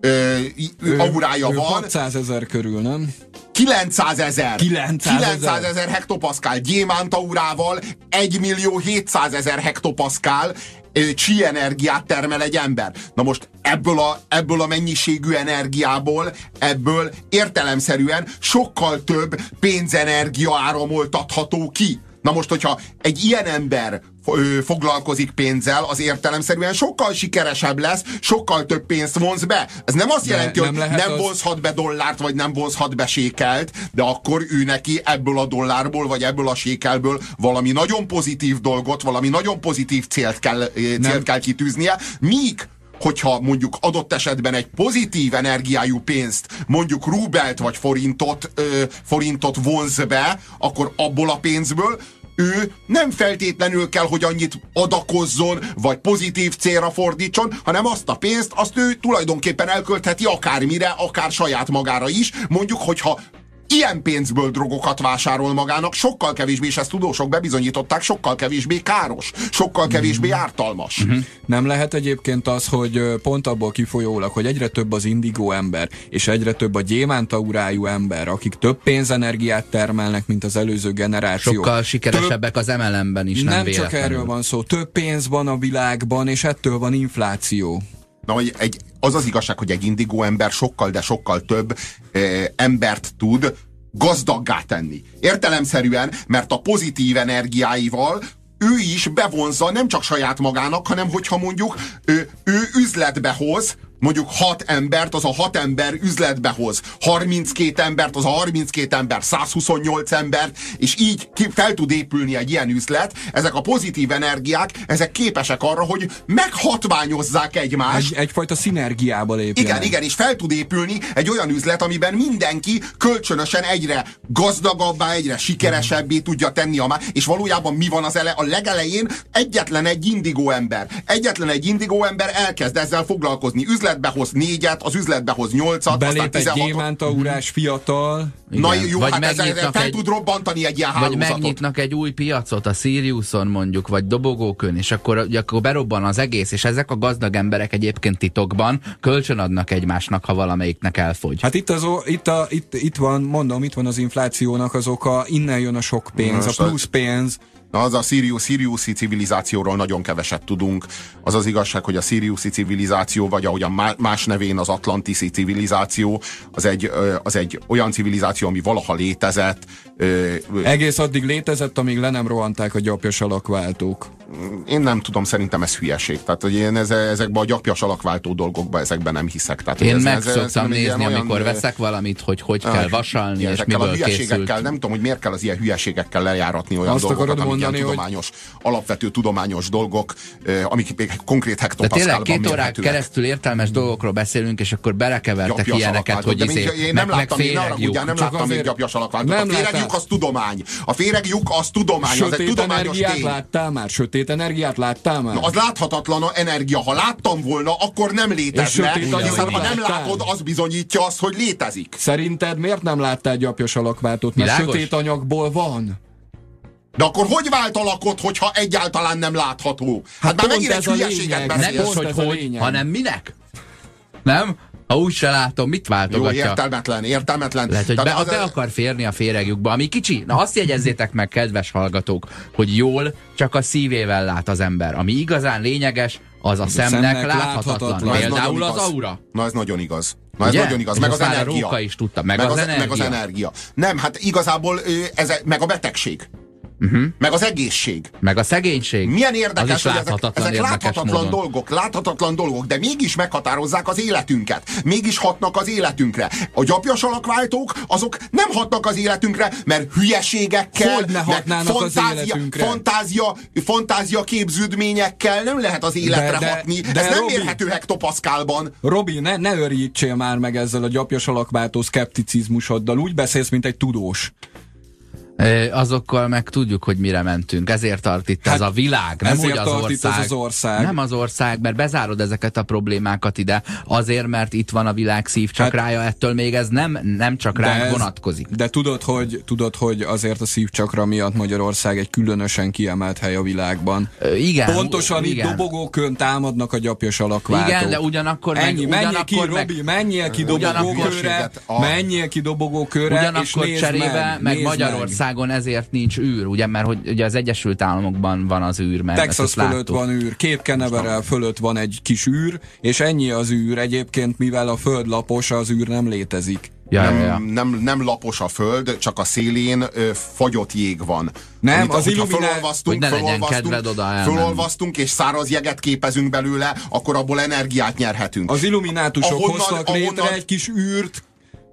ö, ö, aurája ő van, 600 ezer körül, nem? 900 ezer. 900 ezer. 900 ezer hektopaszkál gyémántaurával 1 millió 700 ezer hektopaszkál csi energiát termel egy ember. Na most ebből a, ebből a mennyiségű energiából, ebből értelemszerűen sokkal több pénzenergia áramoltatható ki. Na most, hogyha egy ilyen ember foglalkozik pénzzel, az értelemszerűen sokkal sikeresebb lesz, sokkal több pénzt vonz be. Ez nem azt De jelenti, nem hogy nem az- vonzhat be dollárt, vagy nem vonzhat be sékelt, de akkor ő neki ebből a dollárból, vagy ebből a sékelből valami nagyon pozitív dolgot, valami nagyon pozitív célt kell, célt Nem. kell kitűznie, míg hogyha mondjuk adott esetben egy pozitív energiájú pénzt, mondjuk rubelt vagy forintot, ö, forintot vonz be, akkor abból a pénzből ő nem feltétlenül kell, hogy annyit adakozzon, vagy pozitív célra fordítson, hanem azt a pénzt, azt ő tulajdonképpen elköltheti akármire, akár saját magára is. Mondjuk, hogyha ilyen pénzből drogokat vásárol magának, sokkal kevésbé, és ezt tudósok bebizonyították, sokkal kevésbé káros, sokkal kevésbé ártalmas. Nem lehet egyébként az, hogy pont abból kifolyólag, hogy egyre több az indigó ember, és egyre több a gyémántaurájú ember, akik több pénzenergiát termelnek, mint az előző generáció. Sokkal sikeresebbek az MLM-ben is, nem, nem csak véletlenül. erről van szó, több pénz van a világban, és ettől van infláció. Na, hogy egy, az az igazság, hogy egy indigó ember sokkal, de sokkal több eh, embert tud gazdaggá tenni. Értelemszerűen, mert a pozitív energiáival ő is bevonza nem csak saját magának, hanem hogyha mondjuk ő, ő üzletbe hoz, mondjuk hat embert, az a hat ember üzletbe hoz. 32 embert, az a 32 ember, 128 embert, és így fel tud épülni egy ilyen üzlet. Ezek a pozitív energiák, ezek képesek arra, hogy meghatványozzák egymást. Egy, egyfajta szinergiába lépjenek. Igen, igen, és fel tud épülni egy olyan üzlet, amiben mindenki kölcsönösen egyre gazdagabbá, egyre sikeresebbé tudja tenni a má... És valójában mi van az ele? A legelején egyetlen egy indigó ember. Egyetlen egy indigó ember elkezd ezzel foglalkozni. Üzletbe hoz négyet, az üzletbe hoz nyolcat, aztán Belép egy 16 gyémántaurás fiatal, Na Igen. jó, Vagy hát ezzel megnyitnak fel egy- tud robbantani egy ilyen Vagy hálózatot. megnyitnak egy új piacot a Siriuson mondjuk, vagy dobogókön, és akkor, ugye, akkor berobban az egész, és ezek a gazdag emberek egyébként titokban kölcsönadnak egymásnak, ha valamelyiknek elfogy. Hát itt, az, itt, a, itt, itt van, mondom, itt van az inflációnak az oka, innen jön a sok pénz, Most a plusz pénz. Na, az a Sirius, Siriuszi civilizációról nagyon keveset tudunk. Az az igazság, hogy a Siriuszi civilizáció, vagy ahogy a má- más nevén az Atlantiszi civilizáció, az egy, az egy olyan civilizáció, civilizáció, ami valaha létezett. Ö, Egész addig létezett, amíg le nem rohanták a gyapjas alakváltók. Én nem tudom, szerintem ez hülyeség. Tehát, hogy én ez, ezekben a gyapjas alakváltó dolgokban ezekben nem hiszek. Tehát, én ez, meg ez, szoktam ez, nézni, olyan, amikor veszek valamit, hogy hogy kell vasalni, és miből a hülyeségekkel, készült. nem tudom, hogy miért kell az ilyen hülyeségekkel lejáratni olyan Azt dolgokat, amik mondani, ilyen hogy- tudományos, alapvető tudományos dolgok, amik még konkrét De tényleg hektopaszkálban két órák mérhetőek. keresztül értelmes dolgokról beszélünk, és akkor belekevertek ilyeneket, hogy De izé, én meg, nem meg láttam, én arra féregjuk. ugyan nem Láttam még azért- gyapjas alakváltót. A Nem féregjük láttál. az tudomány. A féregjük az tudomány, az egy Sötét tudományos energiát tény. láttál már? Sötét energiát láttál már? Na, az láthatatlan a energia. Ha láttam volna, akkor nem létezne. sötét Hiszen ha nem láttál? látod, az bizonyítja azt, hogy létezik. Szerinted miért nem láttál gyapjas alakváltót? Mert Világos? sötét anyagból van. De akkor hogy vált alakot, hogyha egyáltalán nem látható? Hát, Hát már megint egy ez a hülyeséget lényeg. Nem beszélsz. is, hogy a hogy, hanem minek? Nem? Ha úgy se látom, mit Jó, váltogatja? értelmetlen, értelmetlen. Lehet, hogy be, az be akar férni a féregjukba, ami kicsi. Na azt jegyezzétek meg, kedves hallgatók, hogy jól csak a szívével lát az ember. Ami igazán lényeges, az a szemnek, szemnek láthatatlan. láthatatlan. ez Például az aura. Na ez nagyon igaz. Na ez Ugye? nagyon igaz. Meg az energia. Róka is tudta. Meg, meg, az, az, energia. meg az energia. Nem, hát igazából ez, meg a betegség. Uh-huh. Meg az egészség. Meg a szegénység. Milyen az érdekes, hogy ezek, láthatatlan ezek láthatatlan módon. dolgok, láthatatlan dolgok, de mégis meghatározzák az életünket. Mégis hatnak az életünkre. A gyapjas alakváltók, azok nem hatnak az életünkre, mert hülyeségekkel, Hogy ne meg hatnának az életünkre? fantázia, fantázia képződményekkel nem lehet az életre De- de- hatni. de Ez nem Robi- mérhető hektopaszkálban. Robi, ne, ne örítsél már meg ezzel a gyapjas alakváltó szkepticizmusoddal. Úgy beszélsz, mint egy tudós. Azokkal meg tudjuk, hogy mire mentünk. Ezért tart itt Hát ez a világ, nem úgy az tart itt ország. ez az ország. Nem az ország, mert bezárod ezeket a problémákat ide, azért, mert itt van a világ szívcsakrája, ettől még ez nem, nem csak ránk ez- vonatkozik. De tudod hogy, tudod, hogy azért a szívcsakra miatt Magyarország egy különösen kiemelt hely a világban. Ö, Igen. Pontosan itt igen. dobogókön támadnak a gyapjas alakváltók. Igen, de ugyanakkor Ennyi, meg, menjél ki, meg, Robi, menjél ki dobogókörre, menjél ki dobogókörre, és Ugyanakkor nézd cserébe, meg, meg, nézd Magyarországon ezért nincs űr, ugye, mert hogy ugye az Egyesült Államokban van az űr, mert Texas fölött láttuk. van űr, két Canaveral fölött van egy kis űr, és ennyi az űr. Egyébként, mivel a föld lapos, az űr nem létezik. Ja, ja, ja. Nem, nem, nem lapos a föld, csak a szélén ö, fagyott jég van. Nem, Amit, az hogyha illuminál- fölolvasztunk, Hogy ne kedved oda elmenni. fölolvasztunk, és száraz jeget képezünk belőle, akkor abból energiát nyerhetünk. Az illuminátusok Ahonnan- hoztak ahonnan- létre egy kis űrt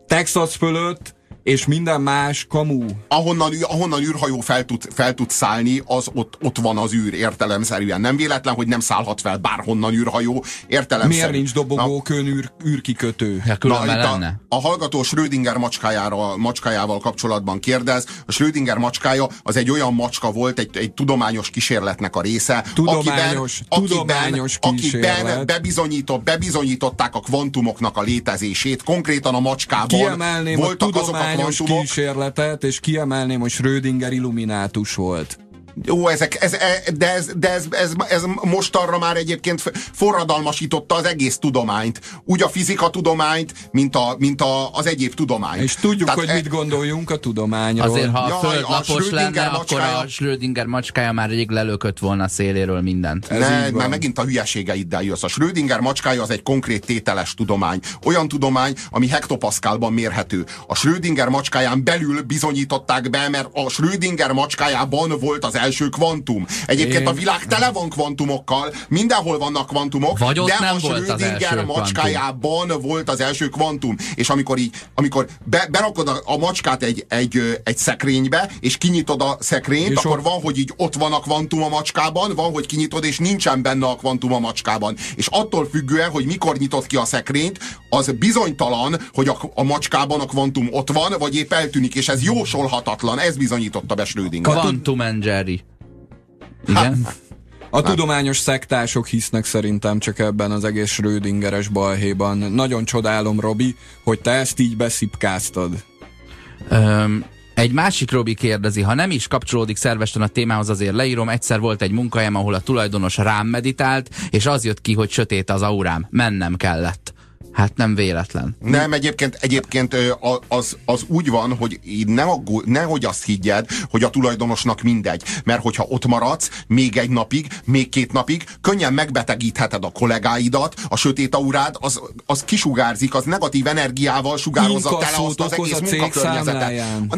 Texas fölött, és minden más kamu. ahonnan, ahonnan űrhajó fel tud, fel tud szállni, az ott, ott van az űr értelemszerűen. Nem véletlen, hogy nem szállhat fel bárhonnan űrhajó értelemszerűen. Miért nincs dobogókön űr, űrkikötő? Ja, különben itt lenne. a, a hallgató Schrödinger macskájára, macskájával kapcsolatban kérdez. A Schrödinger macskája az egy olyan macska volt, egy, egy tudományos kísérletnek a része, Tudományos- tudományos akiben, kísérlet. akiben bebizonyított, bebizonyították a kvantumoknak a létezését. Konkrétan a macskában Kiemelném a voltak azok a tudományos kísérletet, és kiemelném, hogy Schrödinger illuminátus volt. Jó, ezek, ez, e- de, ez, de ez, ez, ez mostanra már egyébként forradalmasította az egész tudományt. Úgy a fizika tudományt, mint, a, mint a, az egyéb tudomány. És tudjuk, Tehát hogy e- mit gondoljunk a tudományról. Azért, ha a Jaj, föld a lapos Schrödinger lenne, akkor macskája- a Schrödinger macskája már rég lelökött volna a széléről mindent. Ez ne, mert megint a hülyeségeiddel jössz. A Schrödinger macskája az egy konkrét tételes tudomány. Olyan tudomány, ami hektopaszkálban mérhető. A Schrödinger macskáján belül bizonyították be, mert a Schrödinger macskájában volt az első kvantum. Egyébként Én- a világ tele van kvantumokkal, mindenhol vannak kvantumok, Vagy de nem a Schrödinger kvantum. macskájában volt az első kvantum. És amikor így, amikor be, berakod a, a macskát egy, egy, egy szekrénybe, és kinyitod a szekrényt, És akkor ott- van, hogy így ott van a kvantum a macskában, van, hogy kinyitod, és nincsen benne a kvantum a macskában. És attól függően, hogy mikor nyitod ki a szekrényt, az bizonytalan, hogy a, a macskában a kvantum ott van, vagy épp eltűnik, és ez jósolhatatlan. Ez bizonyította be Schrödinger. Quantum and Jerry. Igen? A tudományos szektások hisznek szerintem csak ebben az egész Schrödingeres balhéban. Nagyon csodálom, Robi, hogy te ezt így beszipkáztad. Öm, egy másik Robi kérdezi, ha nem is kapcsolódik szervesen a témához, azért leírom. Egyszer volt egy munkahelyem, ahol a tulajdonos rám meditált, és az jött ki, hogy sötét az aurám. Mennem kellett. Hát nem véletlen. Nem, egyébként, egyébként az, az úgy van, hogy ne aggul, nehogy azt higgyed, hogy a tulajdonosnak mindegy. Mert hogyha ott maradsz még egy napig, még két napig, könnyen megbetegítheted a kollégáidat, a sötét aurád, az, az kisugárzik, az negatív energiával sugározza tele azt az egész munkakörnyezetet.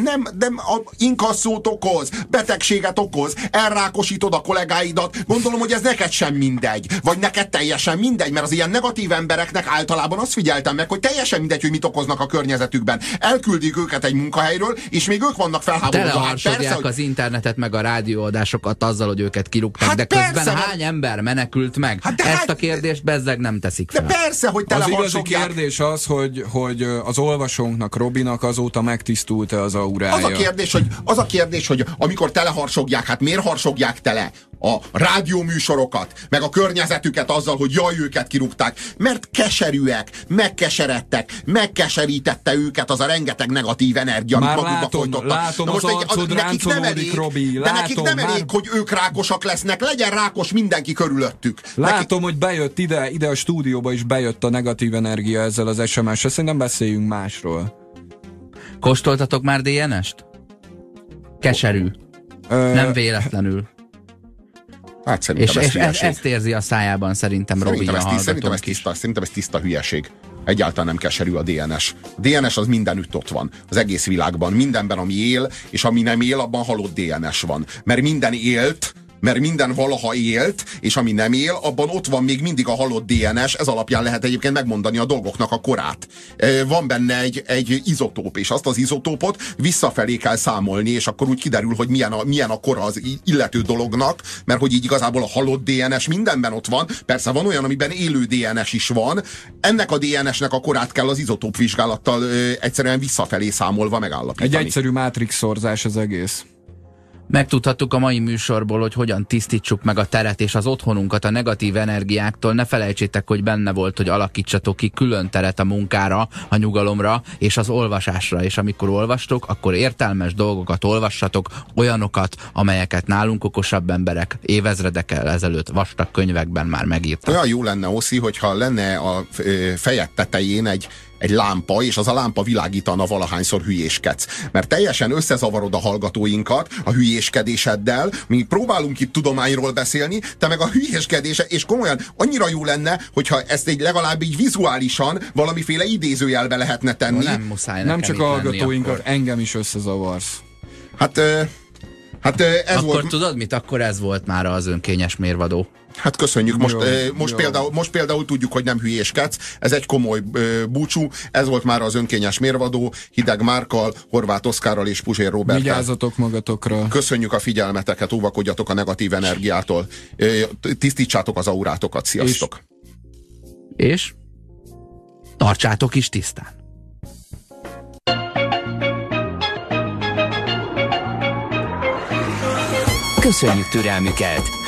Nem, nem, a inkasszót okoz, betegséget okoz, elrákosítod a kollégáidat. Gondolom, hogy ez neked sem mindegy. Vagy neked teljesen mindegy, mert az ilyen negatív embereknek általában azt figyeltem meg, hogy teljesen mindegy, hogy mit okoznak a környezetükben. Elküldik őket egy munkahelyről, és még ők vannak felháborodva. Hát persze, hogy... az internetet meg a rádióadásokat azzal, hogy őket kirúgták, hát de közben persze, hány ember menekült meg? Hát Ezt hát... a kérdést bezzeg nem teszik fel. De persze, hogy tele Az igazi kérdés az, hogy, hogy az olvasónknak, Robinak azóta megtisztult-e az aurája. Az a kérdés, hogy, az a kérdés, hogy amikor teleharsogják, hát miért harsogják tele a rádióműsorokat, meg a környezetüket azzal, hogy jaj, őket kirúgták, mert keserűek, megkeseredtek, megkeserítette őket az a rengeteg negatív energia, amit látom, folytottak. látom Na most az egy, nekik nem elég, Robi, látom, de nekik nem elég, már... hogy ők rákosak lesznek, legyen rákos mindenki körülöttük. Látom, nekik... hogy bejött ide, ide a stúdióba is bejött a negatív energia ezzel az SMS-sel, szerintem beszéljünk másról. Kóstoltatok már DNS-t? Keserű. Ö... Nem véletlenül. Hát szerintem és, ez és ezt, ezt érzi a szájában szerintem, szerintem Robi, ez, szerintem, ez tiszta, szerintem ez tiszta hülyeség. Egyáltalán nem keserű a DNS. A DNS az mindenütt ott van. Az egész világban. Mindenben, ami él, és ami nem él, abban halott DNS van. Mert minden élt, mert minden valaha élt, és ami nem él, abban ott van még mindig a halott DNS, ez alapján lehet egyébként megmondani a dolgoknak a korát. Van benne egy, egy izotóp, és azt az izotópot visszafelé kell számolni, és akkor úgy kiderül, hogy milyen a, milyen a kora az illető dolognak, mert hogy így igazából a halott DNS mindenben ott van, persze van olyan, amiben élő DNS is van, ennek a DNS-nek a korát kell az izotóp vizsgálattal egyszerűen visszafelé számolva megállapítani. Egy egyszerű mátrix szorzás az egész. Megtudhattuk a mai műsorból, hogy hogyan tisztítsuk meg a teret és az otthonunkat a negatív energiáktól. Ne felejtsétek, hogy benne volt, hogy alakítsatok ki külön teret a munkára, a nyugalomra és az olvasásra. És amikor olvastok, akkor értelmes dolgokat olvassatok, olyanokat, amelyeket nálunk okosabb emberek évezredekkel ezelőtt vastag könyvekben már megírtak. Olyan jó lenne, Oszi, hogyha lenne a fejed tetején egy egy lámpa, és az a lámpa világítana valahányszor hülyéskedsz. Mert teljesen összezavarod a hallgatóinkat a hülyéskedéseddel, mi próbálunk itt tudományról beszélni, te meg a hülyéskedése, és komolyan annyira jó lenne, hogyha ezt egy legalább így vizuálisan valamiféle idézőjelbe lehetne tenni. nem muszáj Nem csak a hallgatóinkat, engem is összezavarsz. Hát, hát ez akkor volt... tudod mit? Akkor ez volt már az önkényes mérvadó. Hát köszönjük. Most, jó, most, jó. Például, most például tudjuk, hogy nem hülyéskedsz. Ez egy komoly búcsú. Ez volt már az önkényes mérvadó. Hideg Márkal, Horváth Oszkárral és Puzsér Roberttel. Vigyázzatok magatokra. Köszönjük a figyelmeteket, óvakodjatok a negatív energiától. Tisztítsátok az aurátokat. Sziasztok! És? és? Tartsátok is tisztán. Köszönjük türelmüket!